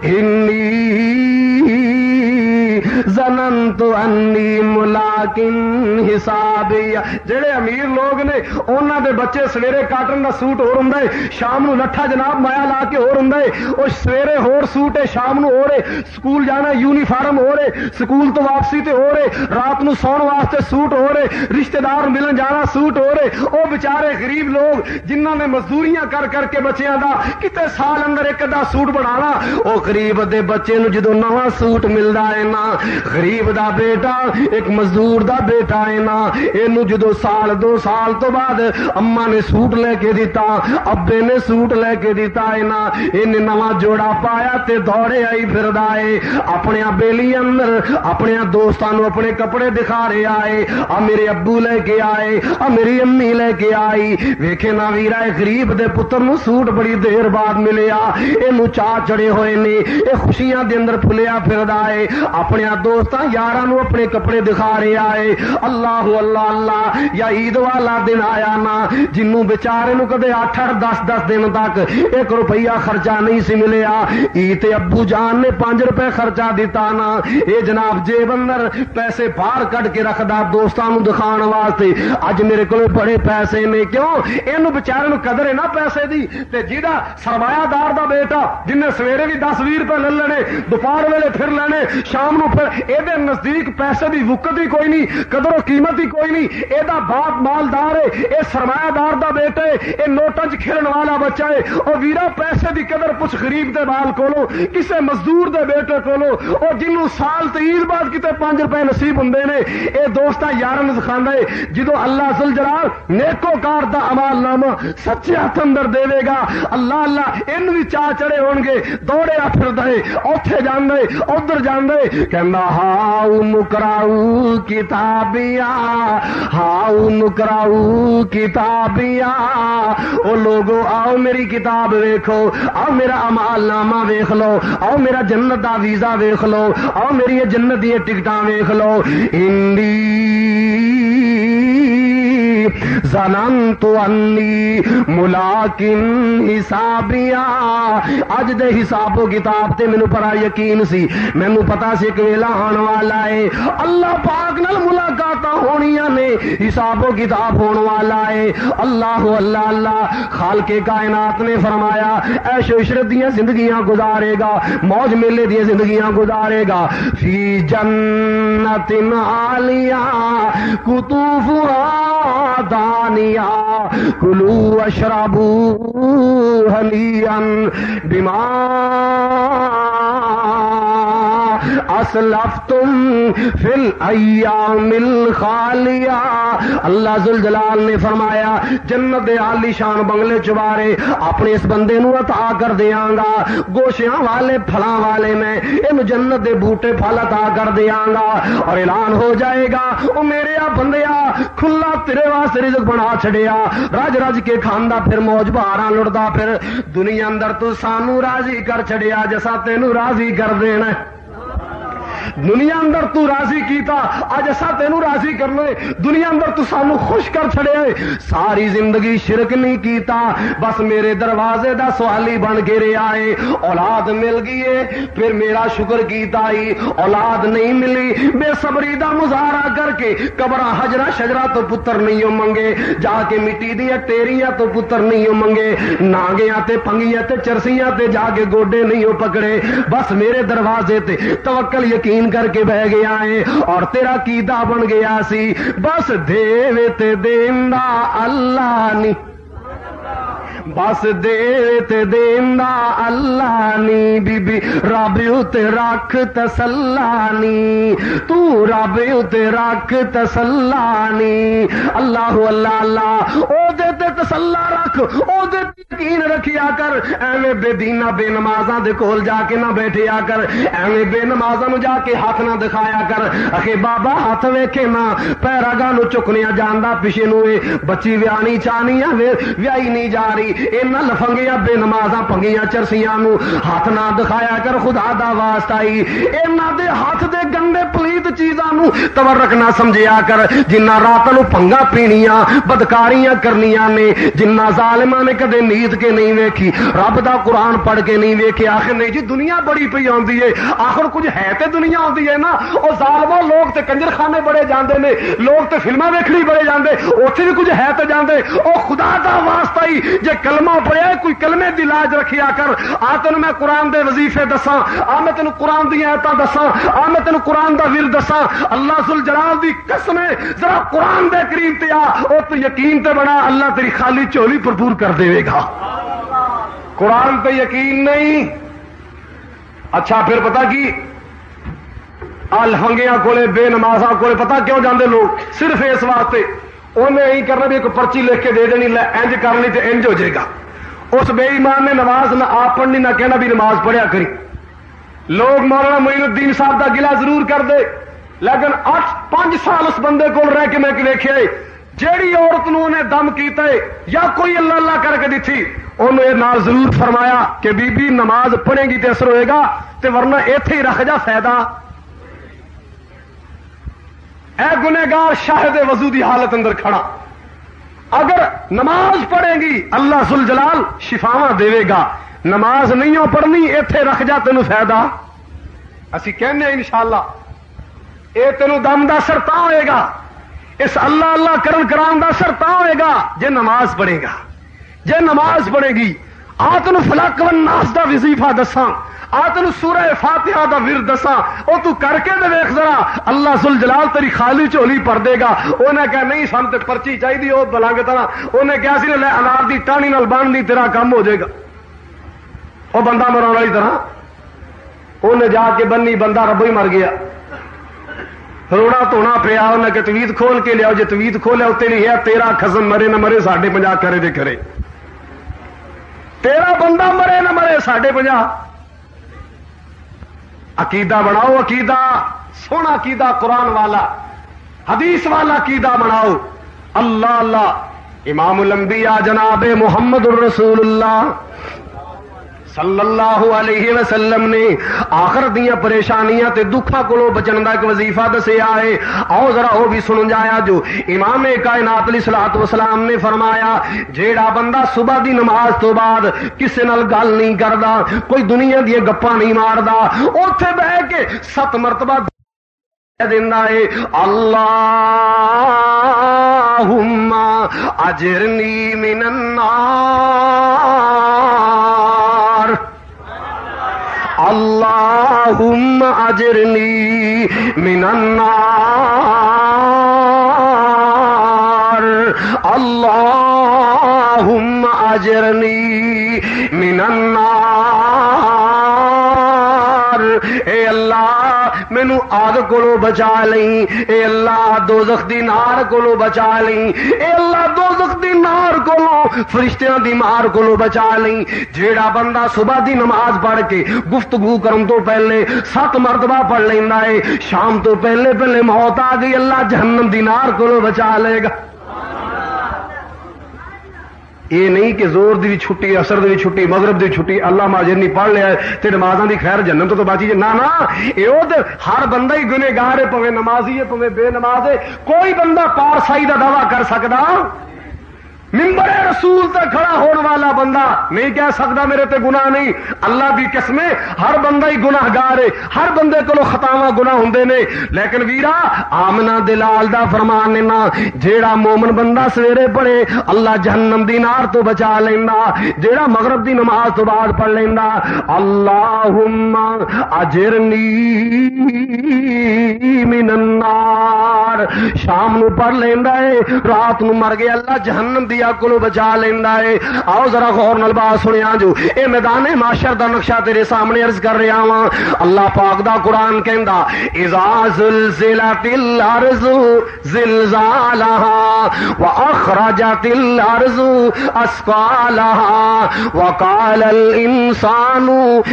Speaker 1: انی زنن انی ملاکن حساب جڑے امیر لوگ نے انہوں دے بچے سویرے کاٹن دا سوٹ ہو رہا ہے، شام نو لٹھا جناب مایا لا کے ہو رہا ہے۔ وہ سویرے ہور سوٹ ہے، شام نو ہو رہے سکول جانا یونیفارم ہو رہے سکول تو واپسی تے ہو رہے رات نو سون واسطے سوٹ ہو رہے رشتہ دار ملن جانا سوٹ ہو رہے وہ بچارے غریب لوگ جنہوں نے مزدوریاں کر کر کے بچیاں دا کتے سال اندر ایک دا سوٹ بنانا وہ غریب دے بچے نو جدو نواں سوٹ ملتا ہے نا غریب دا بیٹا، ایک مزدور دا بیٹا ہے نا۔ یہ جدو سال، دو سال تو بعد اما نے سوٹ لے کے دیتا ابے نے سوٹ لے کے دیتا ہے نا۔ ان نواں جوڑا پایا تے دوڑے آئی پھر دائے اپنے بیلی اندر، اپنے دوستان اپنے کپڑے دکھا رہے آئے آ میرے ابو لے کے آئے، آ میری امی لے کے آئی۔ ویکھے نا ویرا غریب دے پتر نو سوٹ بڑی دیر بعد ملیا۔ یہ چاہ چڑے ہوئے نے۔ یہ خوشیاں دے اندر پھلیا پھر دائے اپنے اپنے دوستاں یاراں نو اپنے کپڑے دکھا رہے آئے۔ اللہ اللہ اللہ، یا عید والا دن آیا نا، جنوں بیچارے نو کدے اٹھ اٹھ دس دس دن تک ایک روپیہ خرچہ نہیں سی ملیا۔ عید ابو جان نے پانچ روپے خرچہ دیتا نا۔ اے جناب جیب اندر پیسے باہر کٹ کے رکھدا دوستاں نو دکھان واسطے۔ اج میرے کو بڑے پیسے نے، کیوں؟ یہ بچارے نو قدر ہے نا پیسے دی۔ تے جیدا سرمایہ دار دا بیٹا جن نے سویرے بھی دس بھی روپے لے لینے، دوپہر ویلے پھر لینے، شام نو پھر یہ نزدیک پیسے دی وقت ہی کوئی نہیں، قدر و قیمت ہی کوئی نہیں۔ یہ باپ مالدار ہے یہ سرمایہ دار دا بیٹا ہے یہ نوٹا چ کھیلن والا بچہ ہے۔ اور ویرا پیسے دی قدر پوچھ غریب دے بال کولو، کسے مزدور دے بیٹے کولو۔ اور جنوں سال تے عید بعد کتے پانچ روپے نصیب ہوندے نے۔ اے دوستا یارن سکھاندا ہے جدو اللہ سل جلال نیکو کار دا امال نامہ سچے ہاتھ اندر دے گا۔ اللہ اللہ، ان بھی چاہ چڑے ہون گے دوڑے پھر دے اوتھے جان دے ادھر جان دے کہ ہاؤ نکراؤ کتابیاں، ہاؤ نکراؤ کتابیاں۔ او لوگو، آؤ میری کتاب ویکھو، آؤ میرا امال نامہ ویکھ لو، آؤ میرا جنت دا ویزا ویکھ لو، آؤ میری جنت دی ٹکٹاں ویکھ لو۔ ہندی زنن تو انی ملاکن حسابیا اج دے حساب و کتاب تے مینوں بڑا یقین سی۔ مینوں پتا سی کہ ویلا آن والا ہے۔ اللہ پاک نال ملاقات ہونیاں نے۔ حساب و کتاب ہون والا ہے۔ اللہ اللہ اللہ۔ خالق کائنات نے فرمایا ایش عشرت دیاں زندگیاں گزارے گا۔ موج میلے دیاں زندگیاں گزارے گا۔ فی جنت عالیہ کتوفها دانیا کلو اشربو ہلین بیمار اسلف تم فل ایامل خالیا اللہ زل جلال نے فرمایا، جنت عالی شان بنگلے چوارے اپنے اس بندے نو عطا کر دیاں گا۔ گوشیاں والے، پھلاں والے میں، ان جنت دے بوٹے پھل عطا کر دیاں گا۔ اور اعلان ہو جائے گا، او میرے بندیا کھلا تیرے واسطے رزق بنا چھڑیا۔ رج رج کے کھاندا پھر، موج بہارا لڑدا پھر۔ دنیا اندر تو سانو راضی کر چھڑیا جیسا تینو راضی کر دینا۔ دنیا اندر تو راضی کیتا اج اسا تینو راضی کرنا ہے دنیا اندر تو سانو خوش کر چھڑیا ہے ساری زندگی شرک نہیں کیتا، بس میرے دروازے دا سوالی بن کے رہا ہے اولاد مل گئی ہے پھر میرا شکر کیتا ہی اولاد نہیں ملی، بے صبری دا مظاہرہ کر کے قبر حجرا شجرا تو پتر نہیں ہو منگے۔ جا کے مٹی دیا ٹیریاں تو پتر نہیں ہو منگے۔ ناگیاں تے پنگیاں تے چرسیاں تے جا کے گوڈے نہیں ہو پکڑے۔ بس میرے دروازے تے توکل یقین یقین کر کے بہ گیا ہے اور تیرا کیدا بن گیا سی۔ بس دے تے اللہ نہیں بس دے تے دینا اللہ نی بی بی رب تے رکھ تسلانی تو رب تے رکھ تسلانی اللہ اللہ اللہ، او دے تے تسلا رکھ۔ او دے یقین رکھیا کر۔ ایویں بے دینا بے نمازاں دے کول جا کے نہ بیٹھیا کر۔ ایویں بے نمازاں نو جا کے ہاتھ نہ دکھایا کر۔ اکھے بابا، ہاتھ ویکھے نہ پیرا گا نو چکنیا جاندا پیچھے نو بچی ویانی چانی ویائی نہیں جا رہی۔ اینا لفنگیا بے نمازاں پنگیاں چرسیاں نو ہاتھ نہ دکھایا کر خدا دا واسطہ ہی اینا دے ہاتھ دے گندے پلی پلیت چیزاں نو تورک نہ سمجھیا کر، جنہ رات نو پنگا پینیاں، بدکاریاں کرنیاں نے، جنہ ظالماں نے کدے نیت کے نہیں ویکھی، رب دا قرآن پڑھ کے نہیں ویکھے، آخر نہیں جی دنیا بڑی پئی آندی ہے، آخر کچھ ہے تے دنیا آندی ہے نا، او ظالمو لوگ تے کنجر خانے بڑے جاندے نے، لوگ تے فلماں ویکھنی بڑے جاندے، اوتھے بھی کچھ ہے تے جاندے، او خدا دا واسطہ ہی، جے کلمہ پڑھیا کوئی کلمے دی لاج رکھیا کر، آ تین میں قرآن دے وظیفے دساں، آ میں تین قرآن دی آیتاں دساں، آ میں تین قرآن دا ور دساں اللہ سل جلال دی قسم ذرا قرآن دے کریم تے آ، او تو یقین تے بنا اللہ تیری خالی چولی بھرپور کر دے گا۔ قرآن پہ یقین نہیں۔ اچھا پھر پتا کی؟ لہنگیا کولے بے نمازا کولے پتا کیوں جاندے لوگ؟ صرف اس واسطے۔ انہیں یہی کرنا بھی ایک پرچی لکھ کے دے دینی انج کرنی تو انج ہو جائے گا۔ اس بے ایمان نے نماز نہ آپ پڑھنی نہ کہنا بھی نماز پڑھیا کری۔ لوگ مولانا معین الدین صاحب کا گلا ضرور کر دے۔ لیکن اٹھ پانچ سال اس بندے کو رہ کے میں دیکھے جیڑی عورت نو نے دم کیتا ہے، یا کوئی اللہ اللہ کر کے دیتی انہوں یہ نال ضرور فرمایا کہ بی بی نماز پڑھے گی تو اثر ہوئے گا تو ورنہ ایتھے ہی رکھ جا فائدہ۔ اے گنےگار شاہد وضو دی حالت اندر کھڑا۔ اگر نماز پڑھے گی، اللہ سل جلال شفاوا دے گا۔ نماز نہیں ہو پڑھنی اتے رکھ جا تین فائدہ۔ اسی کہنے ان شاء اللہ یہ تینوں دم کا سرتا ہوئے گا۔ اس اللہ اللہ کرن کران دا سر تا ہوئے گا۔ جے نماز پڑھے گا۔ جے نماز پڑھے گی۔ آ تین فلاک ناس کا وظیفہ دساں۔ آ تین سورہ فاتحہ دا ور دسا او تو کر کے دے ویکھ ذرا۔ اللہ سل جلال تیری خالی چولی پر دے گا۔ انہیں کہا، نہیں سن تے پرچی چاہیے وہ بلنگ طرح انہیں کیا سی، لے انار دی ٹانی نال بن دی، تیرا کم ہو جائے گا۔ وہ بندہ مرا والی طرح۔ انہیں جا کے بنی بندہ ربو ہی مر گیا۔ رونا دھونا پیا انہیں کہ تویت کھول کے لیا جی تویت کھولیا اتنے نہیں ہے، تیرا خزم مرے نہ مرے ساڈے پنجا کرے دے کرے۔ تیرا بندہ مرے نہ مرے ساڈے پنجا عقیدہ بناؤ، عقیدہ، سونا عقیدہ قرآن والا، حدیث والا عقیدہ بناؤ۔ اللہ اللہ۔ امام الانبیاء جناب محمد الرسول اللہ۔ صلی اللہ علیہ وسلم نے آخر دیا پریشانیاں تے دکھا کو بچن کا ایک وظیفہ دسیا ہے آؤ ذرا وہ بھی سن جایا جو امام کائنات علی سلاط وسلام نے فرمایا، جیڑا بندہ صبح دی نماز تو بعد کسے نال گل نہیں کردا، کوئی دنیا دیا گپا نہیں ماردا اتے بہ کے ست مرتبہ دینا ہے اللہ اجرنی من النار اللہم اجرنی من النار. اللہم اجرنی من النار. اے اللہ مینو آگ کو بچا لئی۔ اے اللہ دوزخ دی نار کو بچا لئی۔ اے اللہ دوزخ دی نار کو فرشتیاں دی مار کو بچا لئی۔ جیڑا بندہ صبح دی نماز پڑھ کے گفتگو کرن تو پہلے سات مرتبہ پڑھ لینا ہے، شام تو پہلے پہلے موت آ گئی، اللہ جہنم دی نار کو بچا لے گا۔ یہ نہیں کہ زور دی چھٹی اثر دی چھٹی مغرب دی چھٹی اللہ ماجر نہیں پڑھ لیا تے نمازاں دی خیر جنم تو باقی نہ نا تے ہر بندہ ہی گنہگار ہے پوے نمازی ہے پوے بے نماز ہے۔ کوئی بندہ پارسائی دا دعویٰ کر سکتا ممبر رسول تے کھڑا ہونے والا بندہ نہیں کہہ سکتا میرے تے گناہ نہیں۔ اللہ کی قسمیں ہر بندہ ہی گناہ گار ہے۔ ہر بندے کو خطاوا گنا ہوں نے۔ لیکن ویرا آمنا دلال دا فرمان لینا جیڑا مومن بندہ سویرے پڑے اللہ جہنم دی نار تو بچا لینا جیڑا مغرب دی نماز تو بعد پڑھ لینا اللہم اجرنی من النار۔ شام نو پڑھ لینا ہے، رات نو مر گئے اللہ جہنم دی اگ کو بچا لینا ہے۔ آؤ ذرا غور نال بات سنیا جو۔ اے میدان معاشر دا نقشہ تیرے سامنے عرض کر رہا ہاں۔ اللہ پاک دا قرآن کہندا، اذا زلزلت الارض زلزالها واخرجت الارض اسقالها وقال الانسان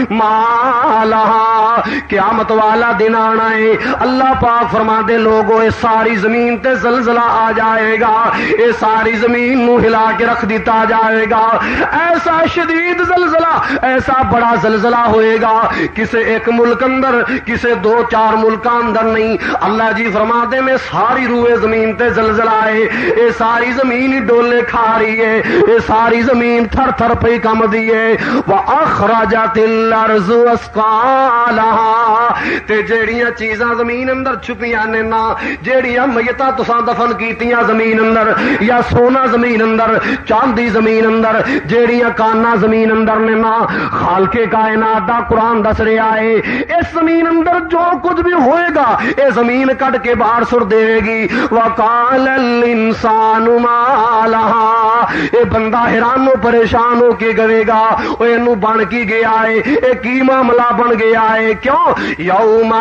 Speaker 1: ما لها قیامت والا دن آنا ہے۔ اللہ پاک فرما دے لوگو، اے ساری زمین تے زلزلہ آ جائے گا۔ اے ساری زمین نو ہلا کے رکھ دیتا جائے گا۔ ایسا شدید زلزلہ، ایسا بڑا زلزلہ ہوئے گا۔ کسے ایک ملک اندر، کسے دو چار ملک اندر نہیں۔ اللہ جی فرما دے میں ساری روئے زمین تے زلزلہ ہے اے ساری زمین ڈولے کھا رہی ہے۔ اے ساری زمین تھر تھر پہ کم دیے وَأَخْرَجَتِ الْأَرْضُ أَسْقَالَهَا تے جیڑیاں چیزاں زمین اندر چھپیاں نے نا، جیڑیاں میتاں تساں دفن کیتیاں زمین اندر، یا سونا زمین اندر، چاندی زمین اندر، جیڑیاں کانا زمین اندر نے نا خالکے کائنات دا قرآن دس رہا ہے۔ اس زمین اندر جو کچھ بھی ہوئے گا یہ زمین کٹ کے باہر سر دے گی۔ وکال انسان مالا یہ بندہ حیران و پریشان ہو کے گوے گا۔ وہ بن کی گیا ہے؟ یہ کی معاملہ بن گیا ہے؟ کیوں؟ یوم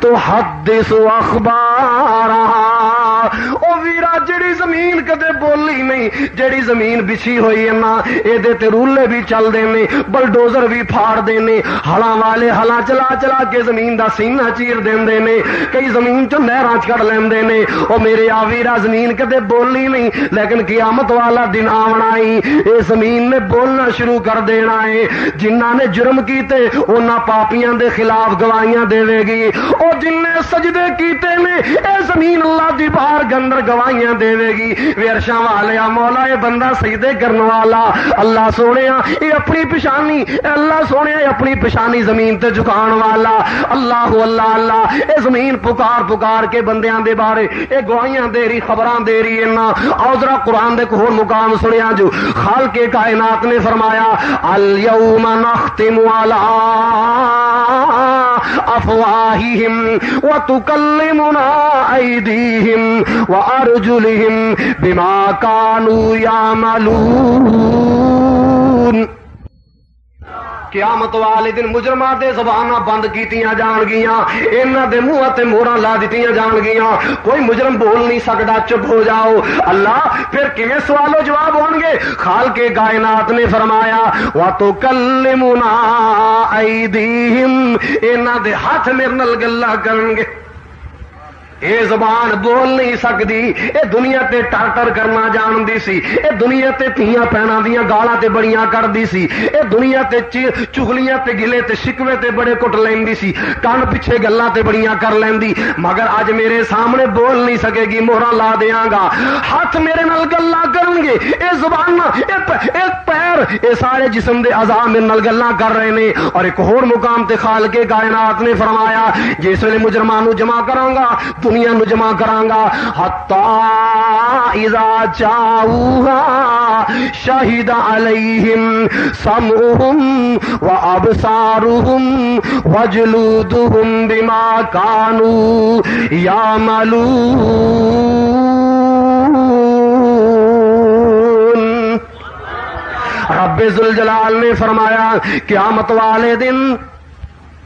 Speaker 1: تو حدث اخبار او ویرا جڑی زمین کدے بولی نہیں، جڑی زمین بچھی ہوئی ہے نا یہ رولے بھی چل دے نے بلڈوزر بھی پھاڑ دے نے ہلا والے ہلا چلا چلا کے زمین دا سینہ چیر دے دے نے، کئی زمین چ نہر کڑ لیندے نے۔ او میرے آ ویرا زمین کدے بولی نہیں، لیکن قیامت والا دن آونا ہی اے زمین نے بولنا شروع کر دینا ہے۔ جنہ نے جرم کیتے، انہاں پاپیاں دے خلاف گواہیاں دے گی۔ او جن نے سجدے کیتے نے، اے زمین اللہ دی باہر گندر گواہیاں دے گی۔ ویرشاں والے مولا اے بندہ سجدے کرنے والا۔ اللہ سونے اے اپنی پشانی اے اللہ سونے اے اپنی پشانی زمین تے جھکان والا۔ اللہ اللہ اللہ، اے زمین پکار پکار کے بندیاں دے بارے، اے گواہیاں دے رہی، خبراں دے رہی انا اوذرا قرآن دے کو مقام سنیا جو۔ خال کے کائنات نے فرمایا، الیوم نختم علی افواہہم وتکلمنا ایدیہم وارجلہم بما کانوا یعملون قیامت والے دن مجرمہ دے زبانہ بند کیتیاں جان گیاں، انہاں دے منہ تے مورا لا دتیاں جان گیاں۔ کوئی مجرم بول نہیں سکدا، چپ ہو جاؤ۔ اللہ، پھر کیویں سوال و جواب ہون گے خال کے کائنات نے فرمایا وا تو کلمنا ایدیہم انہاں دے ہاتھ میرے نال گلا کرن گے اے زبان بول نہیں سکتی اے دنیا تے ٹاٹر کرنا جاندی سی، اے دنیا تے تیاں پینا دیا گالا تے بڑیاں کر دی سی، اے دنیا تے چگلیاں تے گلے تے شکوے تے بڑے کٹ لین دی سی کان پیچھے گلا تے بڑیاں کر لین دی مگر آج میرے سامنے بول نہیں سکے گی مہرا لا دیاں گا۔ ہاتھ میرے نال گلا کرن گے، اے زبان، اے پیر، اے سارے جسم دے اعضاء میرے نال گلا کر رہے نے۔ اور ایک اور مقام تے خال کے کائنات نے فرمایا، جس ویلے مجرمانو جمع کراں گا دنیا نو جمع کرانگا. حتا اذا چاہوہا شہید علیہم سمعہم و ابصارہم و جلودہم بما کانو یعملون. رب ذوالجلال نے فرمایا، قیامت والے دن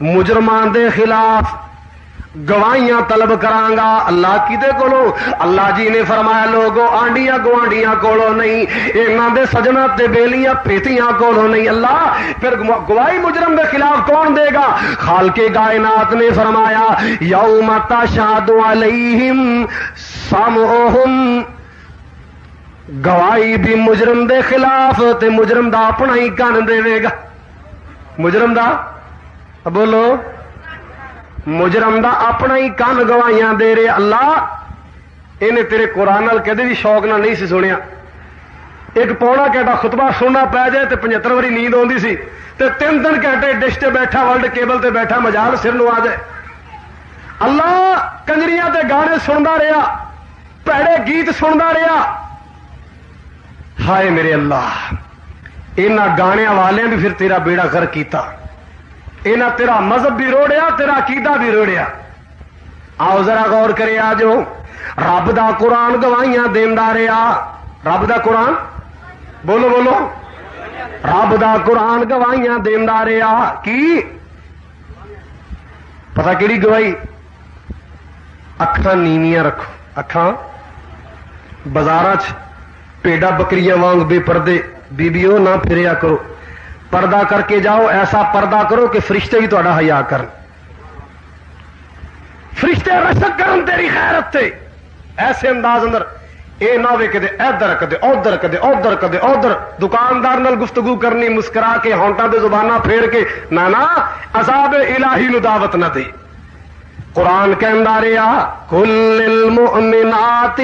Speaker 1: مجرمان دے خلاف گواہیاں طلب کرانگا اللہ کی کولو؟ اللہ جی نے فرمایا، لوگو، آنڈیاں گوانڈیاں کولو نہیں۔ اینا دے سجنہ تے بیلیاں پیتیاں کولو نہیں۔ اللہ، پھر گواہی مجرم دے خلاف کون دے گا؟ خال کے کائنات نے فرمایا، یوم تشہد علیہم سمعہم۔ گواہی بھی مجرم دے خلاف تے مجرم دا اپنا ہی کان دے گا۔ مجرم دا؟ بولو۔ مجرم دا اپنا ہی کن گواہیاں دے رہے اللہ، انہیں تیرے قرآن کدے بھی شوق نہ نہیں سی سنیا۔ ایک پونا گھنٹہ خطبہ سننا پی جائے تو پچہتر واری نیند آتی سی۔ تے تین تین گھنٹے ڈش تے بیٹھا، ورلڈ کیبل تے بیٹھا، مجال سر نو آ جائے۔ اللہ کنجریاں تے گانے سنتا رہا پیڑے گیت سنتا رہا ہائے میرے اللہ ان گانے والے بھی پھر تیرا بیڑا گھر کیتا۔ یہاں تیرا مذہب بھی روڑیا، تیرا عقیدہ بھی روڑیا۔ آؤ ذرا غور کرے آ جو رب دا قرآن گواہیاں دینا رہا رب دا قرآن؟ بولو بولو۔ رب دا قرآن گواہیاں دینا رہا کی؟ پتا کہڑی گواہی؟ اکھان نیویاں رکھو۔ اکھان بازار پیڈا بکریاں وانگ بے پردے۔ بیبیو نہ پھریا کرو۔ پردہ کر کے جاؤ، ایسا پردہ کرو کہ فرشتے بھی تا ہیا کر۔ فرشتے رشک کرن تیری خیرت تے۔ ایسے انداز اندر، اے نہ وے کدے ادھر کدے ادھر کدے ادھر کدے ادھر دکاندار نال گفتگو کرنی، مسکرا کے ہونٹا دے زبانہ پھیر کے نہ نا عذاب الہی نو دعوت نہ دے۔ قرآن کہندا رہیا، کل المؤمنات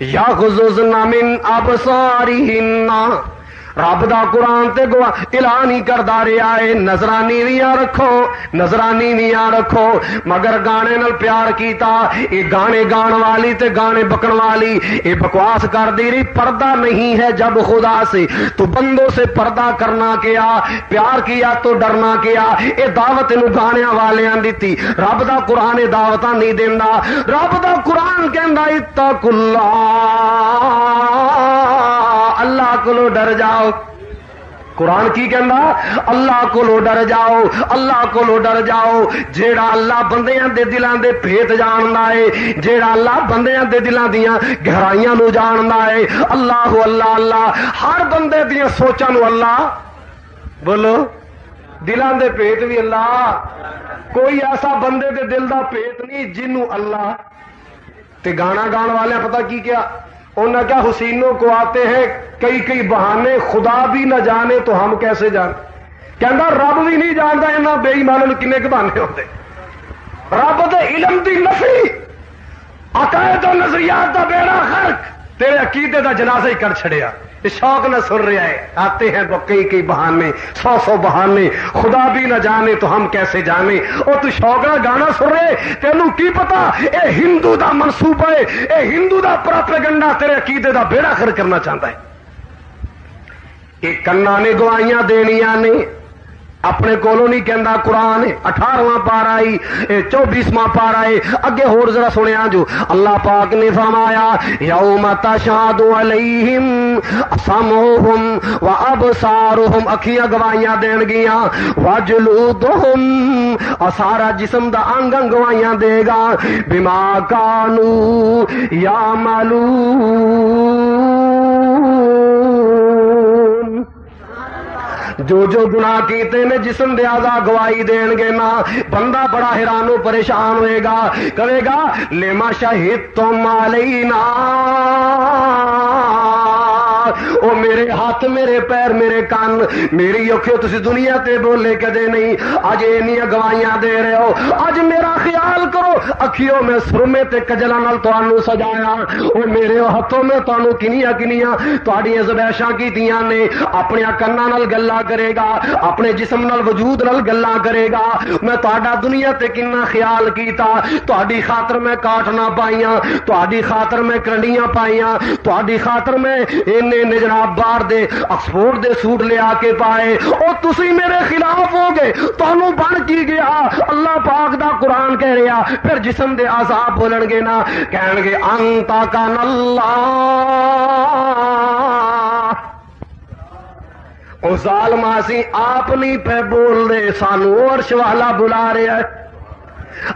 Speaker 1: یغضضن من ابصارهن رب دا قرآن تے گوا اعلان ہی کردا رہا ہے، نظرانی بھی رکھو، نظرانی بھی رکھو۔ مگر گانے نال پیار کیتا، اے گانے گان والی تے گانے بکن والی، اے بکواس کر دی رہی، پردہ نہیں ہے جب خدا سے۔ تو بندوں سے پردہ کرنا کیا، پیار کیا تو ڈرنا کیا۔ اے دعوت نو گانے والیاں دیتی، رب دا قرآن دعوت نہیں دینا رب دا قرآن کہندا، اتق اللہ۔ اللہ کو ڈر جاؤ۔ قرآن کی کہندا اللہ کو ڈر جاؤ، اللہ کو ڈر جاؤ۔ جیڑا اللہ بندیاں دے دلان دے بھیت جاندا ہے جیڑا اللہ بندیاں دے دلان دیاں گہرائیاں نو جاندا ہے اللہ اللہ اللہ، ہر بندے دیاں سوچاں نو اللہ۔ بولو، دلان دے پیت بھی اللہ۔ کوئی ایسا بندے دے دل دا پیت نہیں جنوں اللہ۔ تے گانا گان والے پتہ کی کیا؟ انہوں نے کیا حسینوں کو آتے ہیں کئی کئی بہانے، خدا بھی نہ جانے تو ہم کیسے جان کہنا رب بھی نہیں جانتا یہاں بے ایمان کنے کے بہانے ہوتے رب دے علم دی نفی، عقائد و نظریات دا بیڑا خرق تیرے عقیدے دا جنازہ ہی کر چھڑیا۔ شوق نہ سن رہا ہے آتے ہیں وہ کئی کئی بہانے، سو سو بہانے، خدا بھی نہ جانے تو ہم کیسے جانے۔ اور تو شوق نہ گانا سن رہے، تینوں کی پتا اے ہندو دا منصوبہ ہے، اے ہندو دا پراپیگنڈا تیرے عقیدے دا بیڑا خر کرنا چاہتا ہے۔ یہ کنا نے گوائیاں دنیا نے اپنے کولو نہیں کہندا، قرآن اٹھارواں پارا آئی چوبیسواں پارا ہے اگے ہور ذرا سنیا جو۔ اللہ پاک نے فرمایا، یوم تشہد علیہم سمعہم و ابصارہم، اکھیاں گواہیاں دین گیاں، وجلودہم سارا جسم دا انگ انگ گواہیاں دے گا، بما کانو یا جو جو گنا کیتے نے جسم دیا آزا گواہی دین گے نا، بندہ بڑا حیران و پریشان ہوئے گا کرے گا لیما شہید تو مالی او میرے ہاتھ، میرے پیر، میرے کان، میری اوکھے تسی دنیا تے بولے کدے نہیں۔ اج اینی گواہیاں دے رہے ہو۔ اج میرا خیال کرو، اکھیوں میں، سرمے تے کجلا نال تانوں سجایا۔ او میرے ہاتھوں میں تانوں کنیاں کنیاں تہاڈیاں زبیشاں کیتیاں نے۔ اپنے کنا نال گلا کرے گا، اپنے جسم نال وجود نال گلا کرے گا۔ میں تہاڈا دنیا تے کنا خیال کیتا۔ تہاڈی خاطر میں کاٹنا پائیاں تہاڈی خاطر میں کرنڈیاں پائیاں تہاڈی خاطر میں این نے جناب باہر دے اکسفورڈ دے سوٹ لے آ کے پائے، اور تسی میرے خلاف ہو گئے تمہوں بن کی گیا۔ اللہ پاک دا قرآن کہہ رہا، پھر جسم دے عذاب بولن گے نا، کہن گے انتا کا اللہ۔ او ظالم سی آپ نہیں پہ بول رہے، سانو عرش والا بلا رہا ہے۔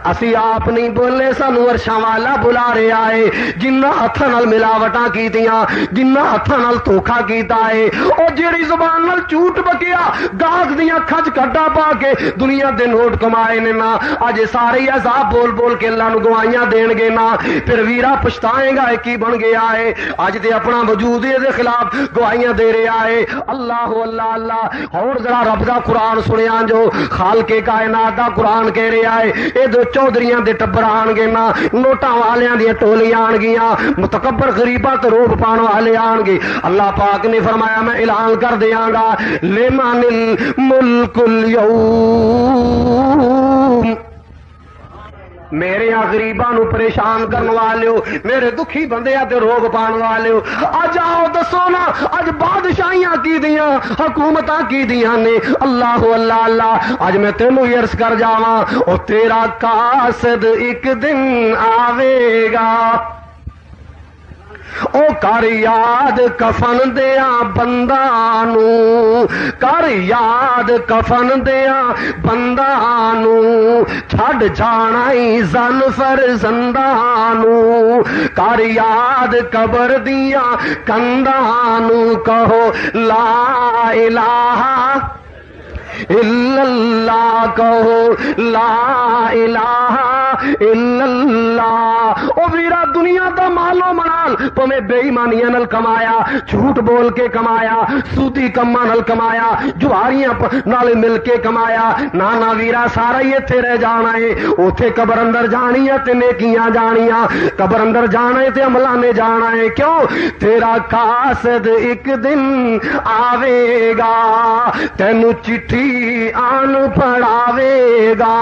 Speaker 1: اسی آپ نہیں بولے سانو ارشا والا بلا رہا ہے جنہ ہاتھ ملاوٹا کی جنہ ہاتھ دھوکھا کیتا ہے۔ اور جیڑی زبان نال جھوٹ بکیا گاہک دیا کھج کڈا پا کے دنیا دے نوٹ کمائے نے نا۔ اج سارے عذاب بول بول کے اللہ نو گوائیاں دین گے نا۔ پھر ویرا پچھتائے گا کی بن گیا ہے اج تے اپنا وجود دے خلاف گوائیاں دے رہا ہے اللہ اللہ اللہ اور ذرا رب دا قرآن سنیا جو خال کے کائنات دا قرآن کہہ رہا ہے اے دو چودھریاں دے ٹبر آن گے نا نوٹا والیاں دیا ٹولی آن گیاں متکبر غریباں تے روپ پان والے آن گے اللہ پاک نے فرمایا، میں اعلان کر دیا گا، لمن ملک اليوم میرے غریباں نو پریشان کرنے والے ہو میرے دکھی بندے تے روگ پان والے ہو اج آؤ دسو نا اج بادشاہیاں کی دیاں حکومتاں کی دیاں نے اللہ اللہ اللہ اج میں تینوں عرض کر جاواں او تیرا قاصد ایک دن آوے گا او کر یاد کفن دیا بندانو کر یاد کفن دیا بندانو چھڈ جانا ہی زن فر زندانو کر یاد قبر دیا کندانو کہو لا الہ اللہ کہو، لا الہ الا اللہ۔ او ویرا دنیا دا مالو منال پویں بے ایمانیاں نال کمایا، جھوٹ بول کے کمایا، سودی کما نال کمایا، جواریاں نال مل کے کمایا۔ نا نا ویرا سارا ہی ایتھے رہ جانا ہے۔ اوتھے قبر اندر جانی ہے تے نیکیاں جانیاں۔ قبر اندر جانا ہے تے عملاں نے جانا ہے۔ کیوں؟ تیرا قاصد ایک دن آوے گا، تینو چٹھی آن پڑھاوے گا۔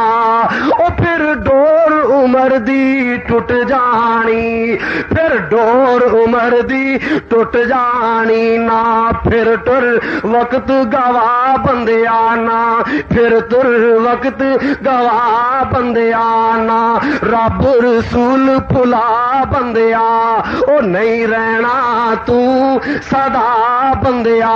Speaker 1: او پھر ڈور عمر دی ٹوٹ جانی، پھر ڈور عمر دی ٹوٹ جانی نا، پھر ٹر وقت گواہ بندے آنا پھر تر وقت گواہ بندے آنا رب رسول پلا بندیا، او نہیں رہنا تو سدا بندیا۔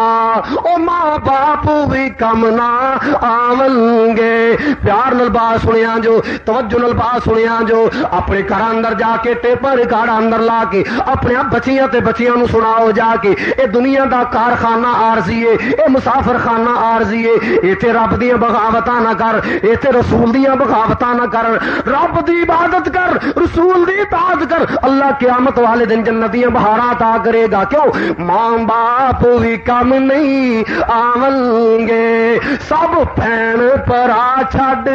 Speaker 1: او ماں باپ بھی کم نہ آون گے پیار نل بات سنیا جو، توجہ نل بات سنیا جو، اپنے گھر اندر جا کے ٹیپر ریکارڈ اندر لا کے، اپنے بچیاں تے بچیاں نو سناؤ جا کے۔ اے دنیا دا کارخانہ عارضی ہے اے مسافر خانہ عارضی ہے ایتھے رب دی بغاوتاں نہ کر، ایتھے رسول دی بغاوتاں نہ کر۔ رب دی عبادت کر، رسول دی اطاعت کر۔ اللہ قیامت والے دن جنتیاں بہارا تا کرے گا۔ کیوں؟ ماں باپ بھی کم نہیں آون گے سب پین پرا چھڈ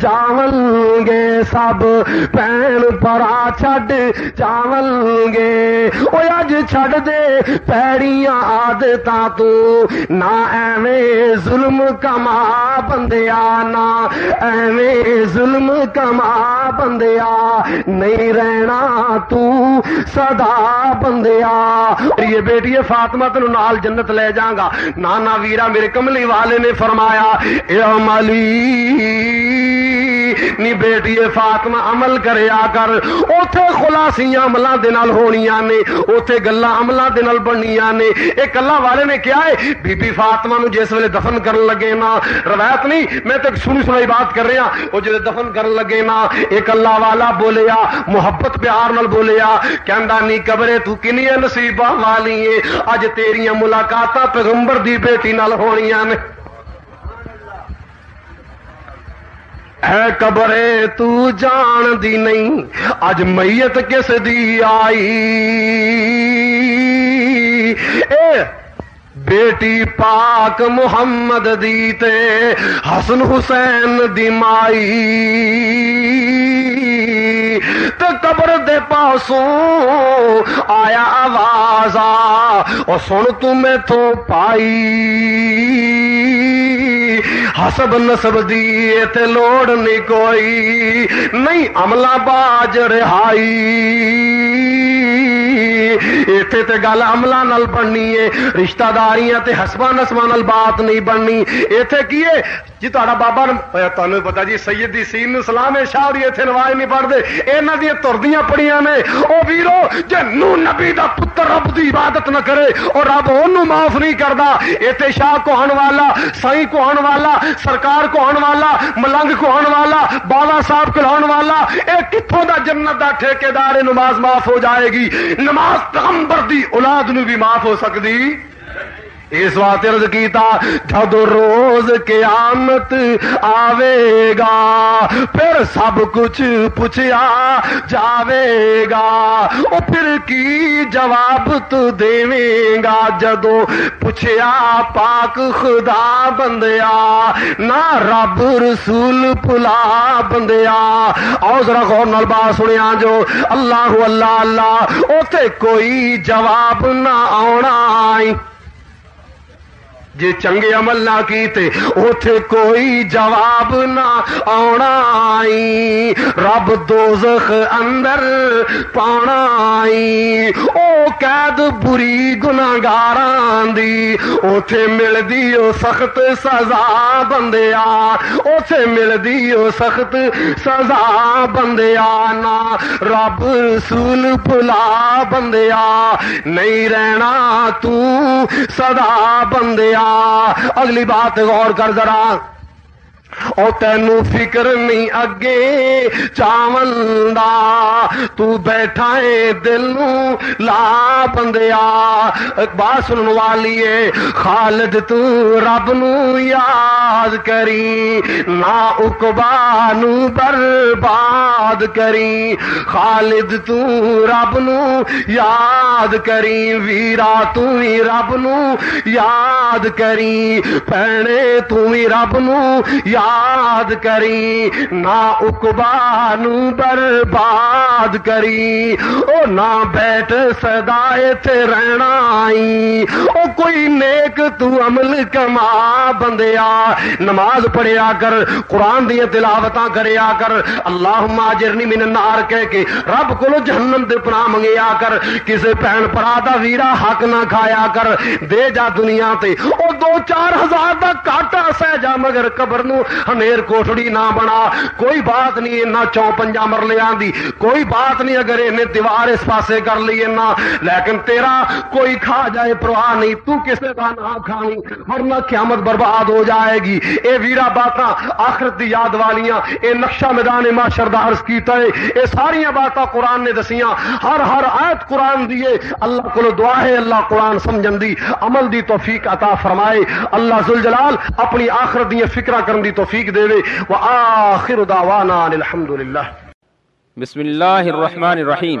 Speaker 1: جاون گے سب پین پرا چھڈ جاون گے او اج چھڈ دے پیڑیاں عادتاں تو نہ ایویں ظلم کما بندیا نہ ایویں ظلم کما بندیا نہیں رہنا تو سدا بندیا یہ بیٹی فاطمہ تین نال جنت لے جاگا نانا ویرا میرے کملی والے نے فرمایا اے عملی نی بیٹی فاطمہ عمل کریا کر. اوتھے خلاصیاں عملاں دے نال ہونیاں نے، اوتھے گلاں عملاں دے نال بننیاں نے۔ ایک اللہ والے نے کیا ہے، بی بی فاطمہ نو جس ویلے دفن کرن لگے نا، روایت نہیں، میں تے سنی سنائی بات کر رہا ہاں، او جے دفن کرن لگے نا ایک اللہ والا بولیا، محبت پیار نال بولیا، کہندا، نی قبرے تو کنیاں نصیباں والی اے، اج تیریاں ملاقاتاں پیغمبر دی بیٹی نال ہونیاں نے. ہے قبرے تو جان دی نہیں اج میت کس دی آئی؟ اے بیٹی پاک محمد دی تے حسن حسین دی مائی۔ تے قبر دے پاسوں آیا آواز آ سن تمہیں تو پائی۔ حسب نسب دی تے لوڑ نہیں کوئی نہیں عملہ باج رہائی ایتھے تے گل عملہ نل بننی ہے رشتہ داریاں تے حسبہ نسبہ نل بات نہیں بننی ایتھے کی ہے جی تہاڈا بابا تمہیں پتا جی سیدی سین سلام شاہ اور ایتھے نواز نہیں پڑھتے یہاں دیا تردیاں پڑیاں نے او ویرو جے نو نبی دا پتر رب دی عبادت نہ کرے اور رب اونوں معاف نہیں کردا ایتھے شاہ کوہن والا سائی کوہن والا سرکار کوہن والا ملنگ کوہن والا بالا صاحب کلاون والا اے کتھوں دا جنت دا ٹھیکیدار نماز معاف ہو جائے گی نماز پیغمبر دی اولاد نو بھی معاف ہو سکتی اس واسطے عرض کیتا جد روز قیامت آوے گا پھر سب کچھ پوچھیا جاوے گا او پھر کی جواب تو دیویں گا جدو پوچھیا پاک خدا بندیا، نہ رب رسول پلا بندیا۔ آؤ ذرا غور نال بات سنیا جو، اللہ اللہ اللہ، اوتے کوئی جواب نہ آنا جی چنگے عمل نہ کیتے اتے کوئی جواب نہ آنا آئی رب دوزخ اندر پانا آئی او قید بری گناگار دی اتے مل دی او سخت سزا بندیا اتے مل دی او سخت سزا بندیا نا رب رسول پلا بندیا نہیں رہنا تو صدا بندیا اگلی بات غور کر ذرا۔ او تینو فکر نہیں اگے، چاون دا، تو بیٹھا ہے دل نو لا بندیا۔ بات سنن والی ہے خالد تو رب نو یاد کری نہ اکبا نو برباد کری۔ خالد تو رب نو یاد کری، ویرا تو ہی رب نو یاد کری۔ پینے تو ہی رب نو یاد آباد کری، نہ اکبا نو برباد کری۔ او نہ بیٹھ سدائے تھے رہنا آئی۔ او کوئی نیک تو عمل کما بندیا۔ نماز پڑھیا کر، قرآن دیا تلاوتاں کریا کر۔ اللہ ماجرنی من النار کہہ کے رب کو جہنم دے پناہ منگیا کر۔ کسے پہن پرا دا ویرا حق نہ کھایا کر۔ دے جا دنیا تے، او دو چار ہزار دا کاٹا سہ جا مگر قبر نو ہمیر کوٹڑی نہ بنا۔ کوئی بات نہیں نہ چون پنجا مر آندی کوئی بات نہیں اگر انہیں دیوار اس پاسے کر لیے نہ لیکن تیرا کوئی کھا جائے پرواہ نہیں۔ تو کسے کا نہ کھانی؟ ورنہ قیامت برباد ہو جائے گی۔ اے ویرا باتاں آخرت دی یاد والیاں، اے نقشہ میدان معاشر دا عرض کیتا ہے۔ اے ساری باتاں قرآن نے دسیاں۔ ہر ہر آیت قرآن دیے اللہ کو دعا ہے، اللہ قرآن سمجھن دی۔ عمل دی توفیق عطا فرمائے۔ اللہ ذوالجلال اپنی آخرت دی فکرہ کرن دی توفیق دے وے وآخر دعوانا الحمدللہ
Speaker 2: بسم اللہ الرحمن الرحیم۔